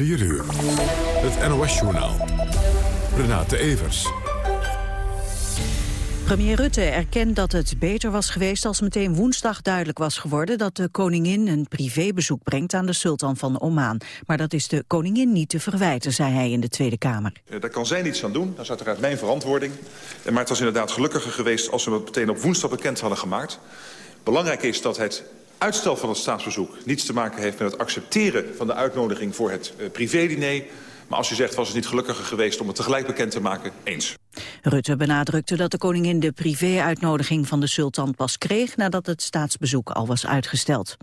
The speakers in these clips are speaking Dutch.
4 uur. Het NOS-journaal. Renate Evers. Premier Rutte erkent dat het beter was geweest als meteen woensdag duidelijk was geworden dat de koningin een privébezoek brengt aan de sultan van Oman. Maar dat is de koningin niet te verwijten, zei hij in de Tweede Kamer. Daar kan zij niets aan doen, dat is uiteraard mijn verantwoording. Maar het was inderdaad gelukkiger geweest als we het meteen op woensdag bekend hadden gemaakt. Belangrijk is dat het uitstel van het staatsbezoek niets te maken heeft met het accepteren van de uitnodiging voor het uh, privédiner. Maar als u zegt, was het niet gelukkiger geweest om het tegelijk bekend te maken, eens. Rutte benadrukte dat de koningin de privé-uitnodiging van de sultan pas kreeg nadat het staatsbezoek al was uitgesteld.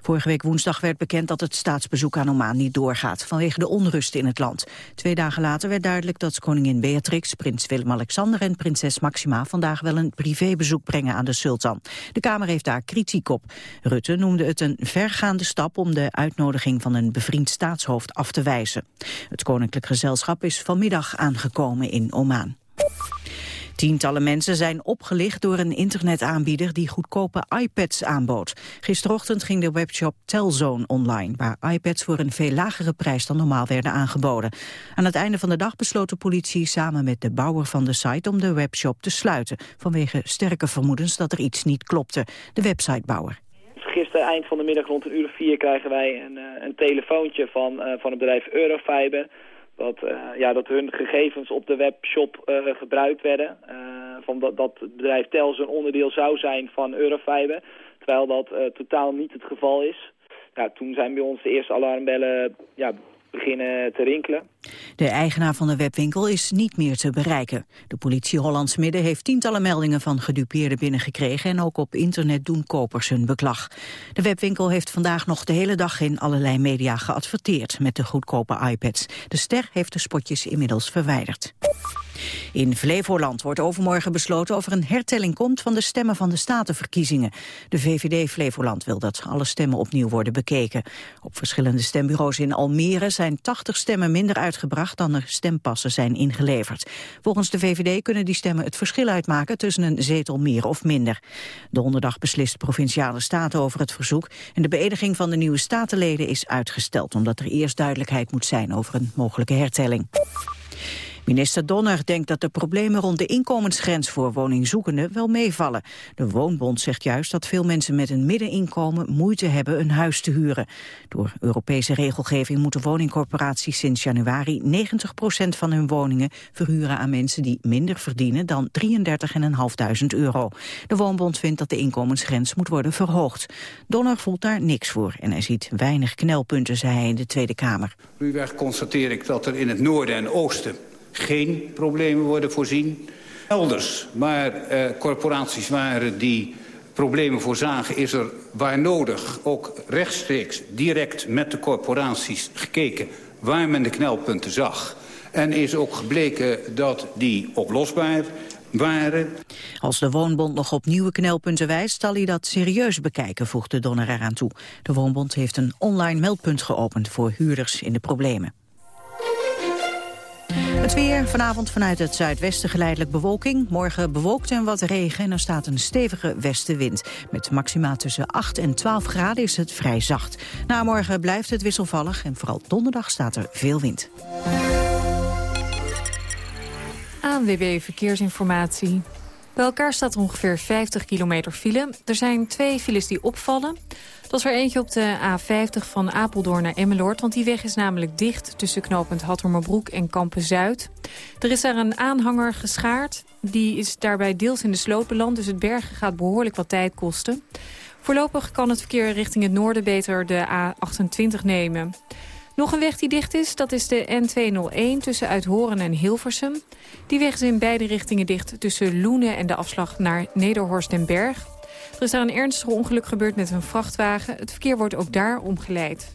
Vorige week woensdag werd bekend dat het staatsbezoek aan Oman niet doorgaat vanwege de onrust in het land. Twee dagen later werd duidelijk dat koningin Beatrix, prins Willem-Alexander en prinses Maxima vandaag wel een privébezoek brengen aan de sultan. De Kamer heeft daar kritiek op. Rutte noemde het een vergaande stap om de uitnodiging van een bevriend staatshoofd af te wijzen. Het koninklijk gezelschap is vanmiddag aangekomen in Oman. Tientallen mensen zijn opgelicht door een internetaanbieder die goedkope iPads aanbood. Gisterochtend ging de webshop Telzone online, waar iPads voor een veel lagere prijs dan normaal werden aangeboden. Aan het einde van de dag besloot de politie samen met de bouwer van de site om de webshop te sluiten, vanwege sterke vermoedens dat er iets niet klopte. De websitebouwer gisteren eind van de middag rond een uur of vier krijgen wij een, uh, een telefoontje van, uh, van het bedrijf Eurofiber dat, uh, ja, dat hun gegevens op de webshop uh, gebruikt werden. Uh, van dat, dat bedrijf Tels een onderdeel zou zijn van Eurofiber. Terwijl dat totaal niet het geval is. Ja, toen zijn bij ons de eerste alarmbellen ja, beginnen te rinkelen. De eigenaar van de webwinkel is niet meer te bereiken. De politie Hollands Midden heeft tientallen meldingen van gedupeerden binnengekregen en ook op internet doen kopers hun beklag. De webwinkel heeft vandaag nog de hele dag in allerlei media geadverteerd met de goedkope iPads. De ster heeft de spotjes inmiddels verwijderd. In Flevoland wordt overmorgen besloten of er een hertelling komt van de stemmen van de statenverkiezingen. De VVD Flevoland wil dat alle stemmen opnieuw worden bekeken. Op verschillende stembureaus in Almere zijn 80 stemmen minder uitgebracht dan er stempassen zijn ingeleverd. Volgens de VVD kunnen die stemmen het verschil uitmaken tussen een zetel meer of minder. Donderdag beslist Provinciale Staten over het verzoek en de beëdiging van de nieuwe statenleden is uitgesteld omdat er eerst duidelijkheid moet zijn over een mogelijke hertelling. Minister Donner denkt dat de problemen rond de inkomensgrens voor woningzoekenden wel meevallen. De Woonbond zegt juist dat veel mensen met een middeninkomen moeite hebben een huis te huren. Door Europese regelgeving moeten woningcorporaties sinds januari 90% van hun woningen verhuren aan mensen die minder verdienen dan 33.500 euro. De Woonbond vindt dat de inkomensgrens moet worden verhoogd. Donner voelt daar niks voor en hij ziet weinig knelpunten, zei hij in de Tweede Kamer. Ruwweg constateer ik dat er in het noorden en oosten geen problemen worden voorzien. Elders, waar eh, corporaties waren die problemen voorzagen... is er waar nodig ook rechtstreeks direct met de corporaties gekeken... waar men de knelpunten zag. En is ook gebleken dat die oplosbaar waren. Als de Woonbond nog op nieuwe knelpunten wijst... zal hij dat serieus bekijken, voegde Donner eraan toe. De Woonbond heeft een online meldpunt geopend voor huurders in de problemen. Het weer, vanavond vanuit het zuidwesten geleidelijk bewolking. Morgen bewolkt en wat regen en er staat een stevige westenwind. Met maxima tussen 8 en 12 graden is het vrij zacht. Na morgen blijft het wisselvallig en vooral donderdag staat er veel wind. ANWB Verkeersinformatie. Bij elkaar staat ongeveer 50 kilometer file. Er zijn twee files die opvallen. Dat is er eentje op de A50 van Apeldoorn naar Emmeloord... want die weg is namelijk dicht tussen knooppunt Hattermerbroek en Kampen-Zuid. Er is daar een aanhanger geschaard. Die is daarbij deels in de sloot beland, dus het bergen gaat behoorlijk wat tijd kosten. Voorlopig kan het verkeer richting het noorden beter de A28 nemen. Nog een weg die dicht is, dat is de N201 tussen Uithoren en Hilversum. Die weg is in beide richtingen dicht tussen Loenen en de afslag naar Nederhorst en Berg. Er is daar een ernstig ongeluk gebeurd met een vrachtwagen. Het verkeer wordt ook daar omgeleid.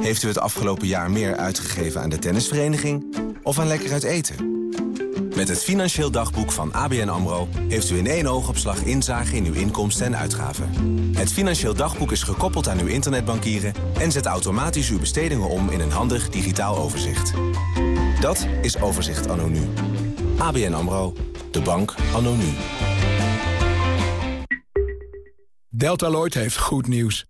Heeft u het afgelopen jaar meer uitgegeven aan de tennisvereniging of aan lekker uit eten? Met het Financieel Dagboek van ABN AMRO... heeft u in één oogopslag inzage in uw inkomsten en uitgaven. Het Financieel Dagboek is gekoppeld aan uw internetbankieren... en zet automatisch uw bestedingen om in een handig digitaal overzicht. Dat is Overzicht Anno Nu. ABN AMRO. De bank Anno Nu. Deltaloid heeft goed nieuws.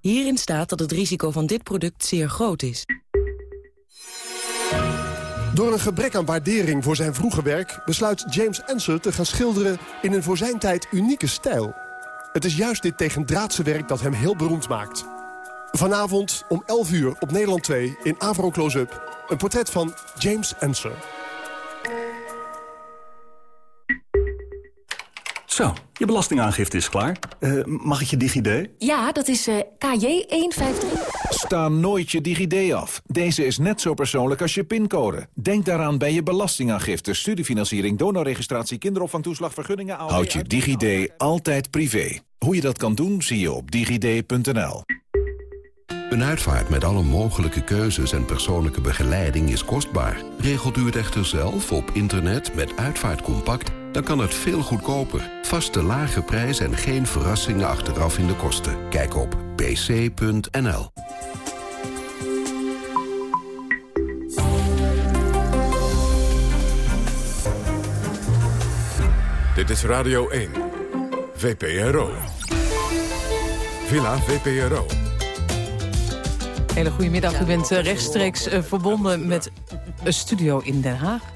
Hierin staat dat het risico van dit product zeer groot is. Door een gebrek aan waardering voor zijn vroege werk... besluit James Ensor te gaan schilderen in een voor zijn tijd unieke stijl. Het is juist dit tegendraadse werk dat hem heel beroemd maakt. Vanavond om 11 uur op Nederland 2 in Avro Close-up... een portret van James Ensor. Zo, je belastingaangifte is klaar. Uh, mag ik je DigiD? Ja, dat is uh, KJ153. Sta nooit je DigiD af. Deze is net zo persoonlijk als je pincode. Denk daaraan bij je belastingaangifte, studiefinanciering, donorregistratie, kinderopvangtoeslag, vergunningen... Houd je DigiD altijd privé. Hoe je dat kan doen, zie je op digid.nl. Een uitvaart met alle mogelijke keuzes en persoonlijke begeleiding is kostbaar. Regelt u het echter zelf op internet met Uitvaartcompact... dan kan het veel goedkoper. Vaste lage prijs en geen verrassingen achteraf in de kosten. Kijk op pc.nl. Dit is Radio 1. VPRO. Villa VPRO. Hele goedemiddag. U bent eh, rechtstreeks eh, verbonden met een studio in Den Haag.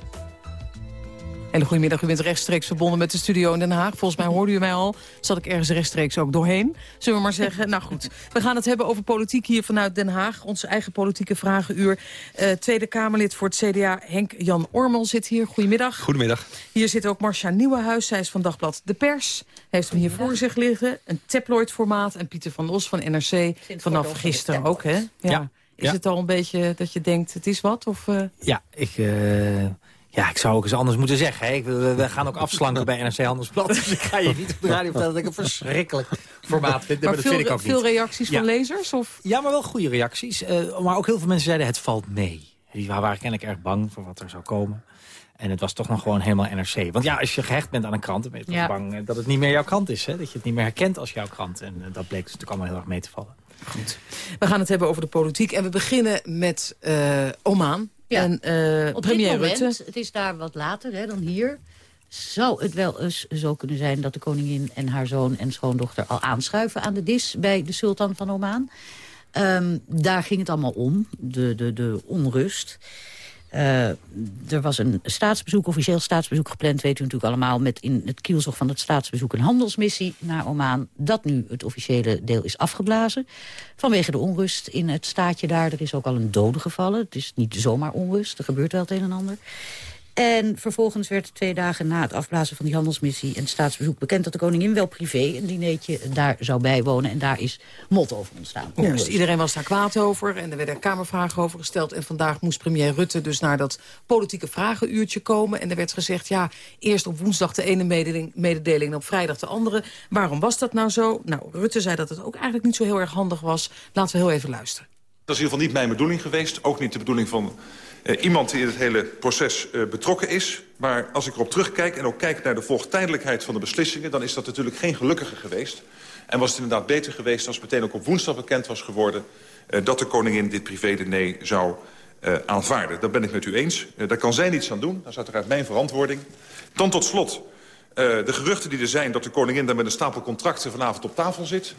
Hele goedemiddag, u bent rechtstreeks verbonden met de studio in Den Haag. Volgens mij hoorde u mij al, zat ik ergens rechtstreeks ook doorheen. Zullen we maar zeggen, nou goed. We gaan het hebben over politiek hier vanuit Den Haag. Onze eigen politieke vragenuur. Uh, Tweede Kamerlid voor het CDA, Henk-Jan Ormel, zit hier. Goedemiddag. Goedemiddag. Hier zit ook Marcia Nieuwenhuis, zij is van Dagblad De Pers. Heeft hem hier voor zich liggen, een tabloid-formaat. En Pieter van Os van NRC, vanaf gisteren ook, hè? Ja. Is het al een beetje dat je denkt, het is wat? Of, uh... Ja, ik... Uh... Ja, ik zou ook eens anders moeten zeggen. Hè. we, gaan ook afslanken bij NRC Handelsblad. Dus ik ga je niet op de radio vertellen dat ik een verschrikkelijk formaat vind. Maar, dat veel, vind ik ook veel reacties van lezers? Of? Ja, maar wel goede reacties. Uh, maar ook heel veel mensen zeiden het valt mee. Die waren kennelijk erg bang voor wat er zou komen. En het was toch nog gewoon helemaal NRC. Want ja, als je gehecht bent aan een krant... dan ben je toch bang dat het niet meer jouw krant is. Hè? Dat je het niet meer herkent als jouw krant. En dat bleek dus natuurlijk allemaal heel erg mee te vallen. Goed. We gaan het hebben over de politiek. En we beginnen met uh, Oman. Ja. En uh, Op premier dit moment, Rutte. het is daar wat later hè, dan hier... zou het wel eens zo kunnen zijn dat de koningin en haar zoon en schoondochter... al aanschuiven aan de dis bij de sultan van Oman. Um, daar ging het allemaal om, de, de, de onrust... Uh, er was een staatsbezoek, officieel staatsbezoek gepland... weet u natuurlijk allemaal, met in het kielzog van het staatsbezoek... een handelsmissie naar Oman, dat nu het officiële deel is afgeblazen. Vanwege de onrust in het staatje daar. Er is ook al een dode gevallen. Het is niet zomaar onrust, er gebeurt wel het een en ander. En vervolgens werd twee dagen na het afblazen van die handelsmissie... en het staatsbezoek bekend dat de koningin wel privé... een dineetje daar zou bijwonen. En daar is mot over ontstaan. Ja, dus iedereen was daar kwaad over en er werden kamervragen over gesteld. En vandaag moest premier Rutte dus naar dat politieke vragenuurtje komen. En er werd gezegd, ja, eerst op woensdag de ene mededeling, mededeling en op vrijdag de andere. Waarom was dat nou zo? Nou, Rutte zei dat het ook eigenlijk niet zo heel erg handig was. Laten we heel even luisteren. Dat is in ieder geval niet mijn bedoeling geweest. Ook niet de bedoeling van uh, iemand die in het hele proces uh, betrokken is. Maar als ik erop terugkijk en ook kijk naar de volgtijdelijkheid van de beslissingen... dan is dat natuurlijk geen gelukkige geweest. En was het inderdaad beter geweest als meteen ook op woensdag bekend was geworden... Uh, dat de koningin dit privé-diner zou aanvaarden. Dat ben ik met u eens. daar kan zij niets aan doen. Dat is uiteraard mijn verantwoording. Dan tot slot... De geruchten die er zijn dat de koningin daar met een stapel contracten vanavond op tafel zit...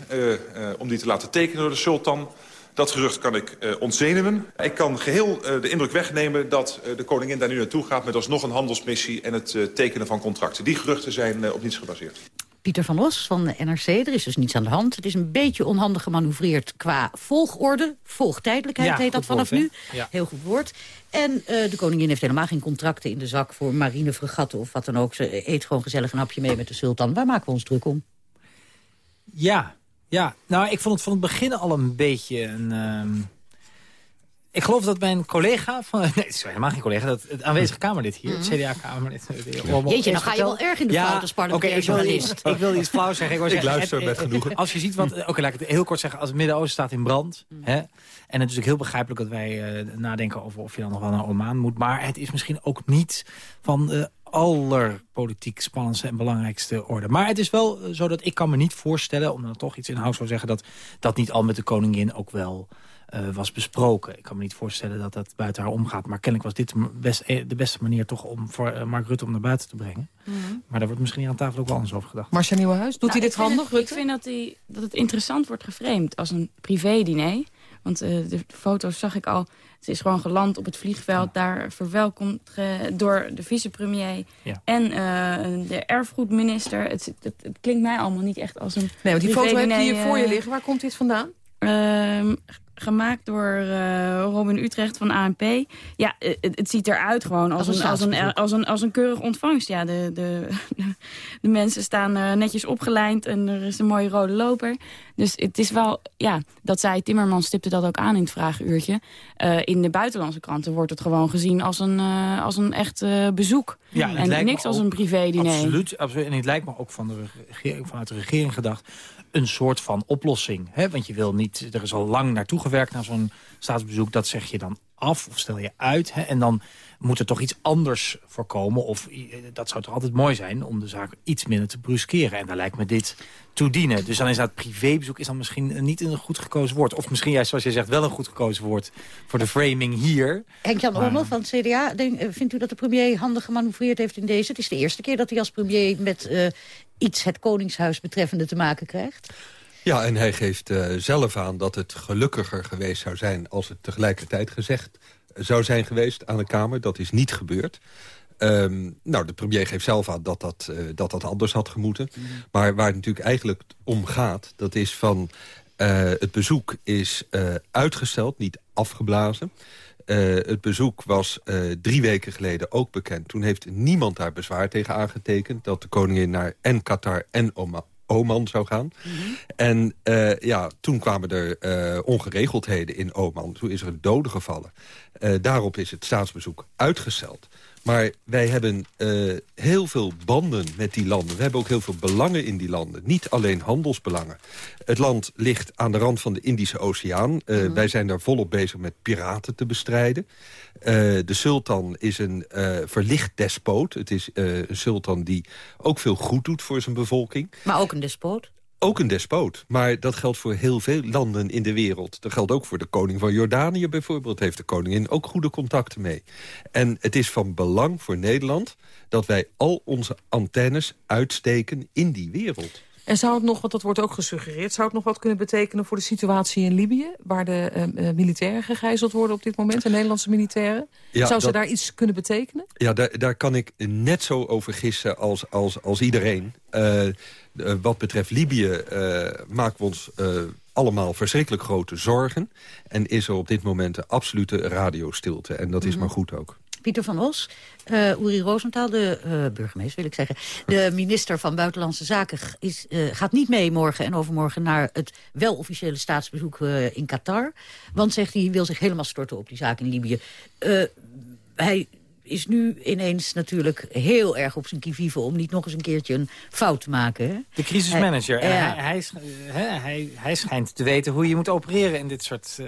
Om die te laten tekenen door de sultan... Dat gerucht kan ik uh, ontzenuwen. Ik kan geheel uh, de indruk wegnemen dat uh, de koningin daar nu naartoe gaat... met alsnog een handelsmissie en het tekenen van contracten. Die geruchten zijn op niets gebaseerd. Pieter van Os van de NRC, er is dus niets aan de hand. Het is een beetje onhandig gemanoeuvreerd qua volgorde. Volgtijdelijkheid ja, heet dat vanaf woord, nu. Ja. Heel goed woord. En de koningin heeft helemaal geen contracten in de zak... voor marinefregatten of wat dan ook. Ze eet gewoon gezellig een hapje mee met de sultan. Waar maken we ons druk om? Ja, ja, nou, ik vond het van het begin al een beetje een... Um, Ik geloof dat mijn collega van... Nee, het is helemaal geen collega. Dat het aanwezige Kamerlid hier, het CDA-Kamerlid... Jeetje, dan ga je wel erg in de ja, fout als parlementair okay, journalist. Ik wil iets flauws zeggen. Ik, wil ik zeggen, luister het, met genoegen. Als je ziet wat... Oké, laat ik het heel kort zeggen. Als het Midden-Oosten staat in brand... Hè, en het is ook heel begrijpelijk dat wij uh, nadenken over of je dan nog wel naar Oman moet. Maar het is misschien ook niet van de allerpolitiek spannendste en belangrijkste orde. Maar het is wel zo dat ik kan me niet voorstellen... om dan toch iets in huis zou zeggen... dat dat niet al met de koningin ook wel uh, was besproken. Ik kan me niet voorstellen dat dat buiten haar omgaat. Maar kennelijk was dit best, de beste manier toch om voor uh, Mark Rutte om naar buiten te brengen. Mm -hmm. Maar daar wordt misschien aan tafel ook wel anders over gedacht. Marcia Nieuwenhuis, doet nou, hij dit handig, het, Ik vind dat, hij, dat het interessant wordt geframed als een privé-diner. Want uh, de foto's zag ik al. Ze is gewoon geland op het vliegveld. Ja. Daar verwelkomd door de vicepremier ja. en uh, de erfgoedminister. Het, het, het, klinkt mij allemaal niet echt als een Nee, want die foto heb je hier voor je liggen. Waar komt dit vandaan? Gemaakt door uh, Robin Utrecht van ANP. Ja, het, het ziet eruit gewoon als, als, een, als, een, als, een, als een keurig ontvangst. Ja, de, de, de mensen staan uh, netjes opgelijnd en er is een mooie rode loper. Dus het is wel, ja, dat zei Timmermans stipte dat ook aan in het vraaguurtje. Uh, in de buitenlandse kranten wordt het gewoon gezien als een, uh, als een echt uh, bezoek. Ja, en, en niks als een privé-diner. Absoluut, absoluut. En het lijkt me ook van de regering, vanuit de regering gedacht een soort van oplossing. Hè? Want je wil niet, er is al lang naartoe gewerkt naar zo'n staatsbezoek. Dat zeg je dan af of stel je uit. Hè? En dan moet er toch iets anders voorkomen. Of dat zou toch altijd mooi zijn om de zaak iets minder te bruskeren. En daar lijkt me dit toe dienen. Dus dan is dat privébezoek is dan misschien niet een goed gekozen woord. Of misschien juist, zoals je zegt, wel een goed gekozen woord voor de framing hier. Henk-Jan Ormel van het CDA, denk, vindt u dat de premier handig gemanoeuvreerd heeft in deze? Het is de eerste keer dat hij als premier met uh, iets het Koningshuis betreffende te maken krijgt. Ja, en hij geeft uh, zelf aan dat het gelukkiger geweest zou zijn... als het tegelijkertijd gezegd zou zijn geweest aan de Kamer. Dat is niet gebeurd. Um, nou, de premier geeft zelf aan dat dat, uh, dat, dat anders had gemoeten. Mm. Maar waar het natuurlijk eigenlijk om gaat... dat is van uh, het bezoek is uitgesteld, niet afgeblazen. het bezoek was drie weken geleden ook bekend. Toen heeft niemand daar bezwaar tegen aangetekend... dat de koningin naar en Qatar en Oman, Oman zou gaan. Mm -hmm. En uh, ja, toen kwamen er uh, ongeregeldheden in Oman. Toen is er een dode gevallen. Uh, daarop is het staatsbezoek uitgesteld. Maar wij hebben uh, heel veel banden met die landen. We hebben ook heel veel belangen in die landen. Niet alleen handelsbelangen. Het land ligt aan de rand van de Indische Oceaan. Uh, mm -hmm. Wij zijn daar volop bezig met piraten te bestrijden. Uh, de sultan is een verlicht despoot. Het is een sultan die ook veel goed doet voor zijn bevolking. Maar ook een despoot? Ook een despoot, maar dat geldt voor heel veel landen in de wereld. Dat geldt ook voor de koning van Jordanië bijvoorbeeld. Heeft de koningin ook goede contacten mee. En het is van belang voor Nederland dat wij al onze antennes uitsteken in die wereld. En zou het nog, want dat wordt ook gesuggereerd... zou het nog wat kunnen betekenen voor de situatie in Libië... waar de uh, uh, militairen gegijzeld worden op dit moment, de Nederlandse militairen? Ja, zou ze dat, daar iets kunnen betekenen? Ja, daar, daar kan ik net zo over gissen als, als, als iedereen. Uh, uh, wat betreft Libië uh, maken we ons allemaal verschrikkelijk grote zorgen. En is er op dit moment een absolute radiostilte. En dat is mm -hmm. maar goed ook. Pieter van Os, uh, Uri Rosenthal, de uh, burgemeester wil ik zeggen... de minister van Buitenlandse Zaken is, uh, gaat niet mee morgen en overmorgen... naar het wel officiële staatsbezoek in Qatar. Want, zegt hij, wil zich helemaal storten op die zaak in Libië. hij is nu ineens natuurlijk heel erg op zijn kivive... om niet nog eens een keertje een fout te maken. Hè? De crisismanager. Hij, ja. hij, hij, hij, hij, schijnt te weten hoe je moet opereren in dit soort... Uh,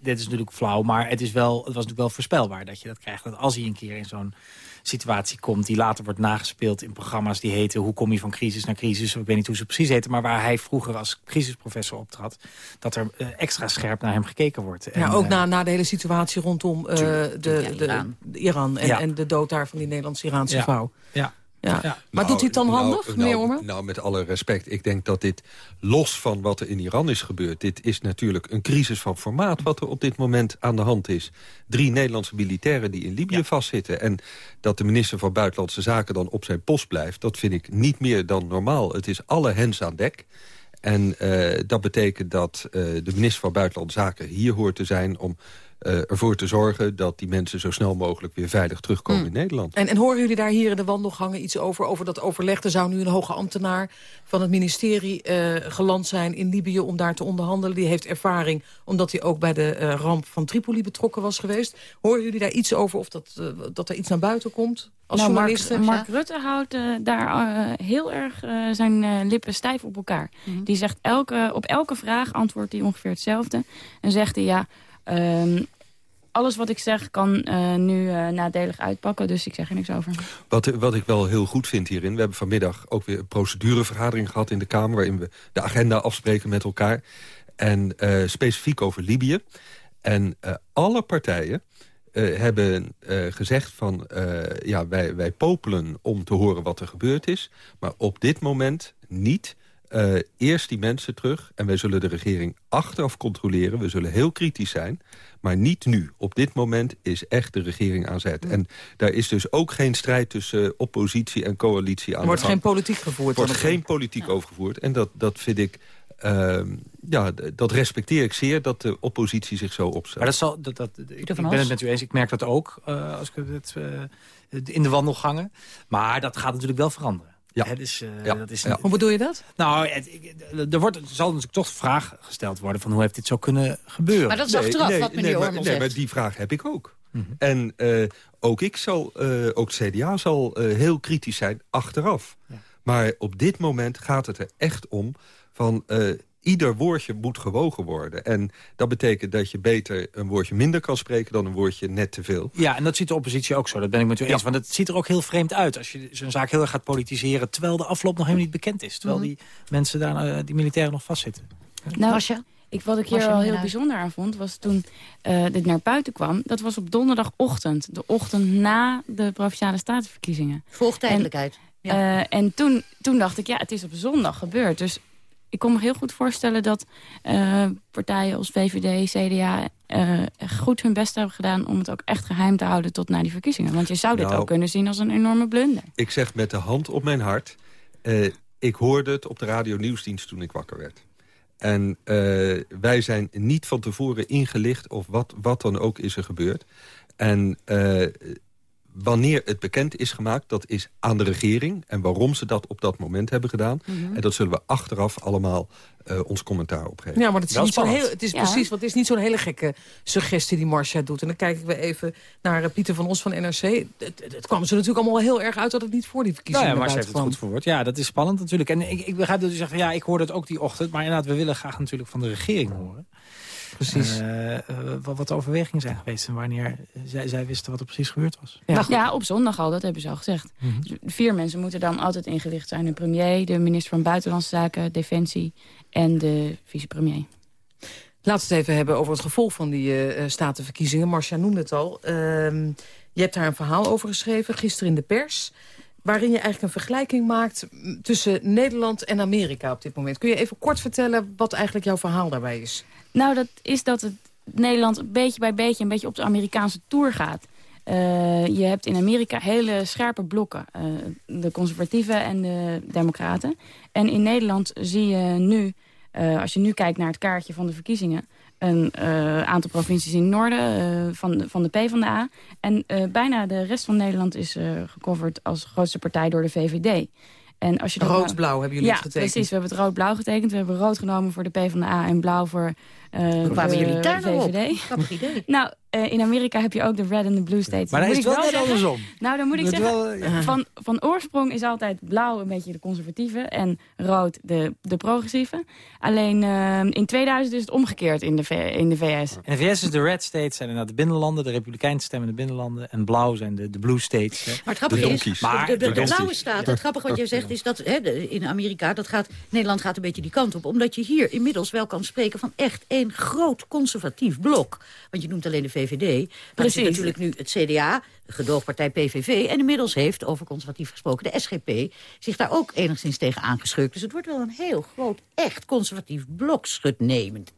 dit is natuurlijk flauw, maar het, is wel, het was natuurlijk wel voorspelbaar dat je dat krijgt. Dat als hij een keer in zo'n situatie komt... die later wordt nagespeeld in programma's die heten... hoe kom je van crisis naar crisis, ik weet niet hoe ze precies heten... maar waar hij vroeger als crisisprofessor optrad... dat er uh, extra scherp naar hem gekeken wordt. Ja, en, ook uh, na, na de hele situatie rondom uh, de, de, de, Iran, de Iran en, ja. en, de dood daar van die Nederlandse-Iraanse ja. vrouw. Ja. Ja. ja. Maar nou, doet hij het dan handig, nou, meneer nou, Ormer? Nou, met alle respect. Ik denk dat dit, los van wat er in Iran is gebeurd... dit is natuurlijk een crisis van formaat wat er op dit moment aan de hand is. Drie Nederlandse militairen die in Libië ja. vastzitten. En dat de minister van Buitenlandse Zaken dan op zijn post blijft... dat vind ik niet meer dan normaal. Het is alle hens aan dek. En uh, dat betekent dat uh, de minister van Buitenlandse Zaken hier hoort te zijn... om uh, ervoor te zorgen dat die mensen zo snel mogelijk weer veilig terugkomen Hmm. in Nederland. En, en horen jullie daar hier in de wandelgangen iets over? Over dat overleg? Er zou nu een hoge ambtenaar van het ministerie uh, geland zijn in Libië om daar te onderhandelen. Die heeft ervaring omdat hij ook bij de uh, ramp van Tripoli betrokken was geweest. Horen jullie daar iets over of dat, uh, dat er iets naar buiten komt? Als nou, journalisten? Mark, Mark Rutte houdt uh, daar uh, heel erg uh, zijn lippen stijf op elkaar. Mm -hmm. Die zegt elke, op elke vraag antwoordt hij ongeveer hetzelfde. En zegt hij ja, um, alles wat ik zeg kan nu nadelig uitpakken. Dus ik zeg er niks over. Wat, wat ik wel heel goed vind hierin. We hebben vanmiddag ook weer een procedurevergadering gehad in de Kamer. Waarin we de agenda afspreken met elkaar. En specifiek over Libië. En alle partijen hebben gezegd van... Ja, wij, wij popelen om te horen wat er gebeurd is. Maar op dit moment niet. Eerst die mensen terug. En wij zullen de regering achteraf controleren. We zullen heel kritisch zijn. Maar niet nu. Op dit moment is echt de regering aan zet. En daar is dus ook geen strijd tussen oppositie en coalitie aan Er wordt geen politiek gevoerd. Er wordt geen politiek ja. overgevoerd. En dat, dat vind ik... Uh, ja, dat respecteer ik zeer, dat de oppositie zich zo opstelt. Maar dat zal, dat, dat, ik, ik ben het met u eens, ik merk dat ook uh, als ik het, uh, in de wandelgangen. Maar dat gaat natuurlijk wel veranderen. Ja. He, dus, ja. dat is, ja. Hoe bedoel je dat? Nou, het, er, wordt, er zal natuurlijk toch de vraag gesteld worden... van hoe heeft dit zo kunnen gebeuren? Maar dat is achteraf nee, wat meneer nee, Ormel maar, zegt. Nee, maar die vraag heb ik ook. Mm -hmm. En uh, ook ik zal, uh, ook het CDA zal uh, heel kritisch zijn achteraf. Ja. Maar op dit moment gaat het er echt om van ieder woordje moet gewogen worden. En dat betekent dat je beter een woordje minder kan spreken... dan een woordje net te veel. Ja, en dat ziet de oppositie ook zo. Dat ben ik met u eens. Ja. Want het ziet er ook heel vreemd uit... als je zo'n zaak heel erg gaat politiseren... terwijl de afloop nog helemaal niet bekend is. Terwijl Mhm. die mensen daar, uh, die militairen nog vastzitten. Nou, Masha? Ik, wat ik hier al heel bijzonder aan vond... was toen uh, dit naar buiten kwam... dat was op donderdagochtend. De ochtend na de Provinciale Statenverkiezingen. Volgtijdelijkheid. En, ja. uh, en toen, toen dacht ik, ja, het is op zondag gebeurd. Dus ik kon me heel goed voorstellen dat uh, partijen als VVD, CDA... Uh, goed hun best hebben gedaan om het ook echt geheim te houden tot na die verkiezingen. Want je zou dit Nou, ook kunnen zien als een enorme blunder. Ik zeg met de hand op mijn hart... Uh, ik hoorde het op de radio nieuwsdienst toen ik wakker werd. En wij zijn niet van tevoren ingelicht of wat, wat dan ook is er gebeurd. En wanneer het bekend is gemaakt, dat is aan de regering. En waarom ze dat op dat moment hebben gedaan. Mm -hmm. En dat zullen we achteraf allemaal uh, ons commentaar op geven. Ja, maar het is, niet zo'n heel, het is Ja. precies, want het is niet zo'n hele gekke suggestie die Marcia doet. En dan kijken we even naar uh, Pieter van Os van NRC. Het, het, het kwam ze natuurlijk allemaal heel erg uit dat het niet voor die Nou verkiezingen ja, maar ze naar heeft het goed verwoord. Ja, dat is spannend natuurlijk. En ik, ik begrijp dat u zegt, van, ja, ik hoorde het ook die ochtend. Maar inderdaad, we willen graag natuurlijk van de regering horen. Precies. Uh, uh, wat, wat de overwegingen zijn geweest en wanneer zij, zij wisten wat er precies gebeurd was. Ja. ja, op zondag al, dat hebben ze al gezegd. Mhm. Vier mensen moeten dan altijd ingelicht zijn. De premier, de minister van Buitenlandse Zaken, Defensie en de vicepremier. Laten we het even hebben over het gevolg van die uh, statenverkiezingen. Marcia noemde het al. Uh, je hebt daar een verhaal over geschreven, gisteren in de pers... waarin je eigenlijk een vergelijking maakt tussen Nederland en Amerika op dit moment. Kun je even kort vertellen wat eigenlijk jouw verhaal daarbij is? Nou, dat is dat het Nederland beetje bij beetje... een beetje op de Amerikaanse tour gaat. Uh, je hebt in Amerika hele scherpe blokken. Uh, de conservatieven en de democraten. En in Nederland zie je nu, uh, als je nu kijkt naar het kaartje van de verkiezingen... een aantal provincies in het noorden van, de, van de PvdA. En bijna de rest van Nederland is gecoverd als grootste partij door de VVD. En als je Rood-blauw hebben jullie ja, het getekend. precies. We hebben het rood-blauw getekend. We hebben rood genomen voor de PvdA en blauw voor Hoe kwamen de jullie daar nou op? VVD. Grappig idee. Nou, uh, in Amerika heb je ook de red en de blue states. Maar Moet is ik wel net zeggen- andersom. Nou, dan moet ik Dat zeggen, wel, ja. van, van oorsprong is altijd blauw een beetje de conservatieve... en rood de, de progressieve. Alleen uh, in 2000 is het omgekeerd in de, V- in de VS. In de VS is de red states zijn inderdaad de binnenlanden, de republikeinen stemmende binnenlanden. En blauw zijn de, de blue states. hè. Maar het grappige De is, donkies. de, de, de, de blauwe staten, het grappige wat jij zegt is dat hè, de- in Amerika, dat gaat, Nederland gaat een beetje die kant op. Omdat je hier inmiddels wel kan spreken van echt een groot conservatief blok. Want je noemt alleen de VVD. Maar er Precies. zit natuurlijk nu het CDA, de gedoogpartij PVV... en inmiddels heeft, over conservatief gesproken, de SGP... zich daar ook enigszins tegen aangeschurkt. Dus het wordt wel een heel groot, echt conservatief blok schutnemend.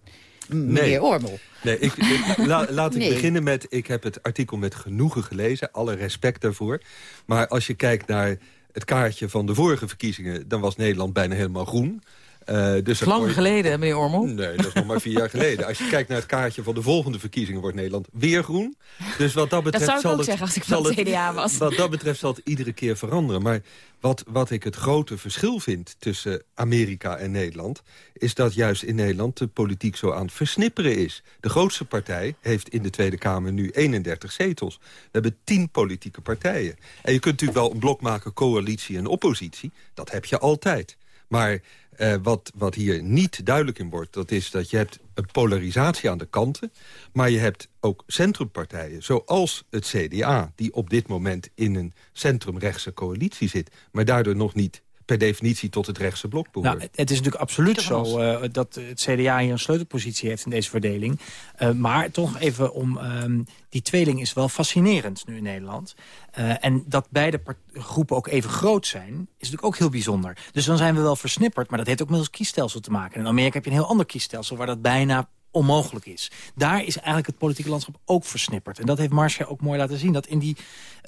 Meneer Ormel. Nee, ik, ik- la- laat ik Nee. beginnen met... ik heb het artikel met genoegen gelezen, alle respect daarvoor. Maar als je kijkt naar het kaartje van de vorige verkiezingen... dan was Nederland bijna helemaal groen. Uh, dus Lang geleden, meneer Ormel? Nee, dat is nog maar vier jaar geleden. Als je kijkt naar het kaartje van de volgende verkiezingen... wordt Nederland weer groen. Dus wat dat betreft dat zou ik zal ook het, zeggen als ik van het CDA was. Wat dat betreft zal het iedere keer veranderen. Maar wat, wat ik het grote verschil vind tussen Amerika en Nederland... is dat juist in Nederland de politiek zo aan het versnipperen is. De grootste partij heeft in de Tweede Kamer nu 31 zetels. We hebben 10 politieke partijen. En je kunt natuurlijk wel een blok maken, coalitie en oppositie. Dat heb je altijd. Maar uh, wat, wat hier niet duidelijk in wordt... dat is dat je hebt een polarisatie aan de kanten... maar je hebt ook centrumpartijen, zoals het CDA... die op dit moment in een centrumrechtse coalitie zit... maar daardoor nog niet per definitie tot het rechtse blok behoort. Nou, het is natuurlijk absoluut zo uh, dat het CDA hier een sleutelpositie heeft in deze verdeling. Uh, maar toch even om... Um, die tweeling is wel fascinerend nu in Nederland. Uh, en dat beide groepen ook even groot zijn, is natuurlijk ook heel bijzonder. Dus dan zijn we wel versnipperd, maar dat heeft ook met ons kiesstelsel te maken. In Amerika heb je een heel ander kiesstelsel waar dat bijna onmogelijk is. Daar is eigenlijk het politieke landschap ook versnipperd. En dat heeft Marcia ook mooi laten zien. Dat in, die,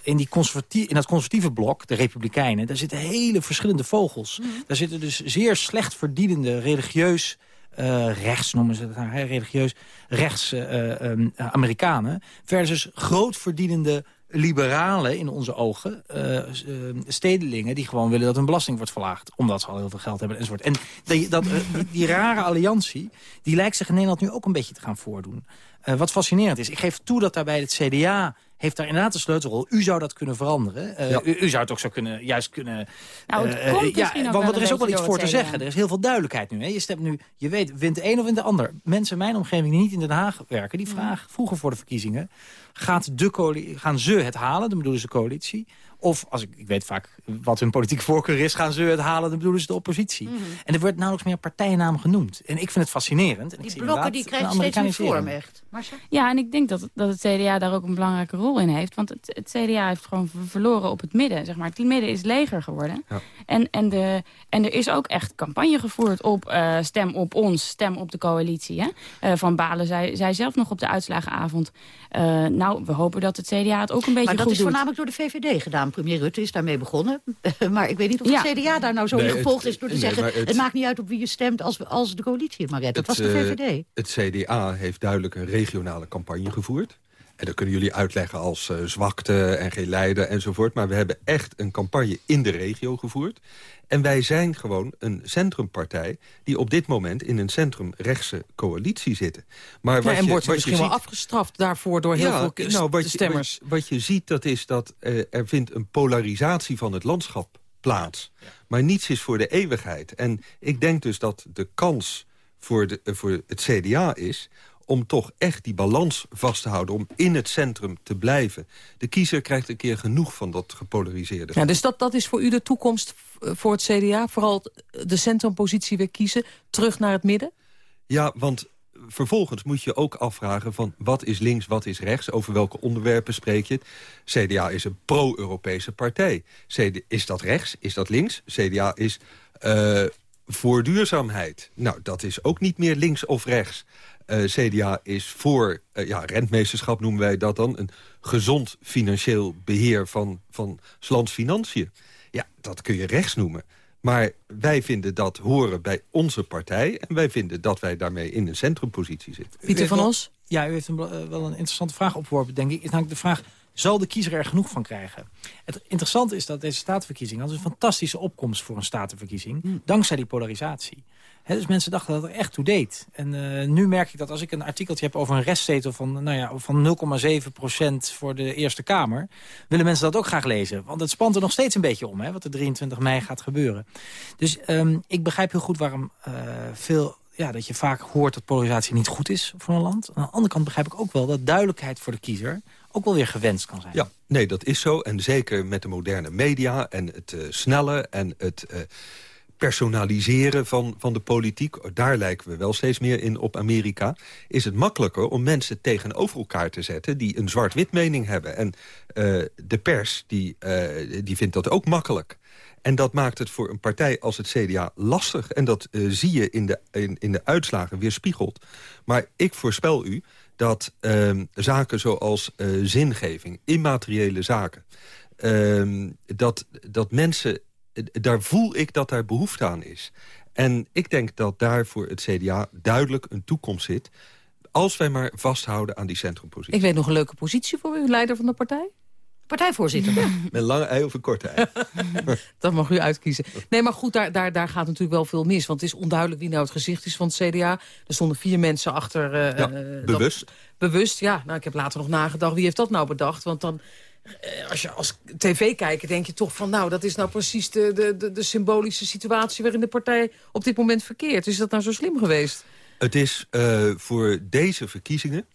in, die conservatief, in dat conservatieve blok, de Republikeinen... daar zitten hele verschillende vogels. Mm. Daar zitten dus zeer slecht verdienende religieus... Uh, rechts noemen ze het religieus rechts uh, um, Amerikanen... versus groot verdienende liberalen in onze ogen, uh, stedelingen... die gewoon willen dat hun belasting wordt verlaagd. Omdat ze al heel veel geld hebben enzovoort. En die, dat, die, die, rare alliantie, die lijkt zich in Nederland nu ook een beetje te gaan voordoen. Uh, wat fascinerend is, ik geef toe dat daarbij het CDA heeft daar inderdaad een sleutelrol. U zou dat kunnen veranderen. Uh, ja. u, u, zou het ook zo kunnen, juist kunnen... Nou, uh, ja, want er is ook wel iets voor te zeggen. Er is heel veel duidelijkheid nu. Hè. Je stemt nu, je weet, wint de een of wint de ander. Mensen in mijn omgeving die niet in Den Haag werken... die vragen vroeger voor de verkiezingen... Gaat de gaan ze het halen, dan bedoelen ze coalitie... Of, als ik, ik weet vaak wat hun politieke voorkeur is... gaan ze het halen, dan bedoelen ze de oppositie. Mm -hmm. En er wordt nauwelijks meer partijnaam genoemd. En ik vind het fascinerend. En die ik blokken die krijgen steeds meer vorm, echt. Marcia? Ja, en ik denk dat, dat het CDA daar ook een belangrijke rol in heeft. Want het, het CDA heeft gewoon verloren op het midden. Zeg maar. Het midden is leger geworden. Ja. En, en, de, en er is ook echt campagne gevoerd op uh, stem op ons, stem op de coalitie. Hè? Uh, Van Balen zei, zei zelf nog op de uitslagenavond... Uh, nou, we hopen dat het CDA het ook een beetje maar goed dat is doet. voornamelijk door de VVD gedaan. Premier Rutte is daarmee begonnen. maar ik weet niet of het ja. CDA daar nou zo nee, in gevolgd is... door te nee, zeggen, het, het, maakt niet uit op wie je stemt als, als de coalitie het maar redt. Het, was de VVD. het CDA heeft duidelijk een regionale campagne gevoerd. En dat kunnen jullie uitleggen als uh, zwakte en geen leider enzovoort. Maar we hebben echt een campagne in de regio gevoerd. En wij zijn gewoon een centrumpartij... die op dit moment in een centrumrechtse coalitie zitten. Maar ja, en je, wordt je misschien wel afgestraft daarvoor door heel ja, veel nou, wat stemmers. Je, wat, wat, je ziet, dat is dat uh, er vindt een polarisatie van het landschap plaats. Ja. Maar niets is voor de eeuwigheid. En ik denk dus dat de kans voor, de, uh, voor het CDA is om toch echt die balans vast te houden... om in het centrum te blijven. De kiezer krijgt een keer genoeg van dat gepolariseerde. Ja, dus dat, dat is voor u de toekomst voor het CDA? Vooral de centrumpositie weer kiezen, terug naar het midden? Ja, want vervolgens moet je ook afvragen van wat is links, wat is rechts, over welke onderwerpen spreek je het. CDA is een pro-Europese partij. CD is dat rechts, is dat links? CDA is uh, voor duurzaamheid. Nou, dat is ook niet meer links of rechts. Uh, CDA is voor, uh, ja, rentmeesterschap noemen wij dat dan... een gezond financieel beheer van, van lands financiën. Ja, dat kun je rechts noemen. Maar wij vinden dat horen bij onze partij... en wij vinden dat wij daarmee in een centrumpositie zitten. Pieter van Os? Ja, u heeft een, wel een interessante vraag opgeworpen, denk ik. Is namelijk de vraag, zal de kiezer er genoeg van krijgen? Het interessante is dat deze statenverkiezing... had een fantastische opkomst voor een statenverkiezing... Hmm. dankzij die polarisatie. Dus mensen dachten dat het echt toe deed. En uh, nu merk ik dat als ik een artikeltje heb over een restzetel van, nou ja, van 0,7% voor de Eerste Kamer... willen mensen dat ook graag lezen. Want het spant er nog steeds een beetje om, hè, wat er 23 mei gaat gebeuren. Dus um, ik begrijp heel goed waarom uh, veel ja, dat je vaak hoort dat polarisatie niet goed is voor een land. Aan de andere kant begrijp ik ook wel dat duidelijkheid voor de kiezer ook wel weer gewenst kan zijn. Ja, nee, dat is zo. En zeker met de moderne media en het uh, snelle en het... personaliseren van, van de politiek... daar lijken we wel steeds meer in op Amerika... is het makkelijker om mensen tegenover elkaar te zetten... die een zwart-wit mening hebben. En uh, de pers die, uh, die vindt dat ook makkelijk. En dat maakt het voor een partij als het CDA lastig. En dat uh, zie je in de, in, in de uitslagen weerspiegeld. Maar ik voorspel u dat ehm, zaken zoals zingeving, immateriële zaken... Ehm, dat, dat mensen daar voel ik dat daar behoefte aan is. En ik denk dat daar voor het CDA duidelijk een toekomst zit... als wij maar vasthouden aan die centrumpositie. Ik weet nog een leuke positie voor u, leider van de partij. Partijvoorzitter. Met een lange ei of een korte ei? dat mag u uitkiezen. Nee, maar goed, daar, daar, daar gaat natuurlijk wel veel mis. Want het is onduidelijk wie nou het gezicht is van het CDA. Er stonden vier mensen achter. Uh, ja, bewust. bewust, ja. Nou, ik heb later nog nagedacht, wie heeft dat nou bedacht? Want dan, als je als tv-kijker denk je toch van... nou, dat is nou precies de, de, de, symbolische situatie... waarin de partij op dit moment verkeert. Is dat nou zo slim geweest? Het is uh, voor deze verkiezingen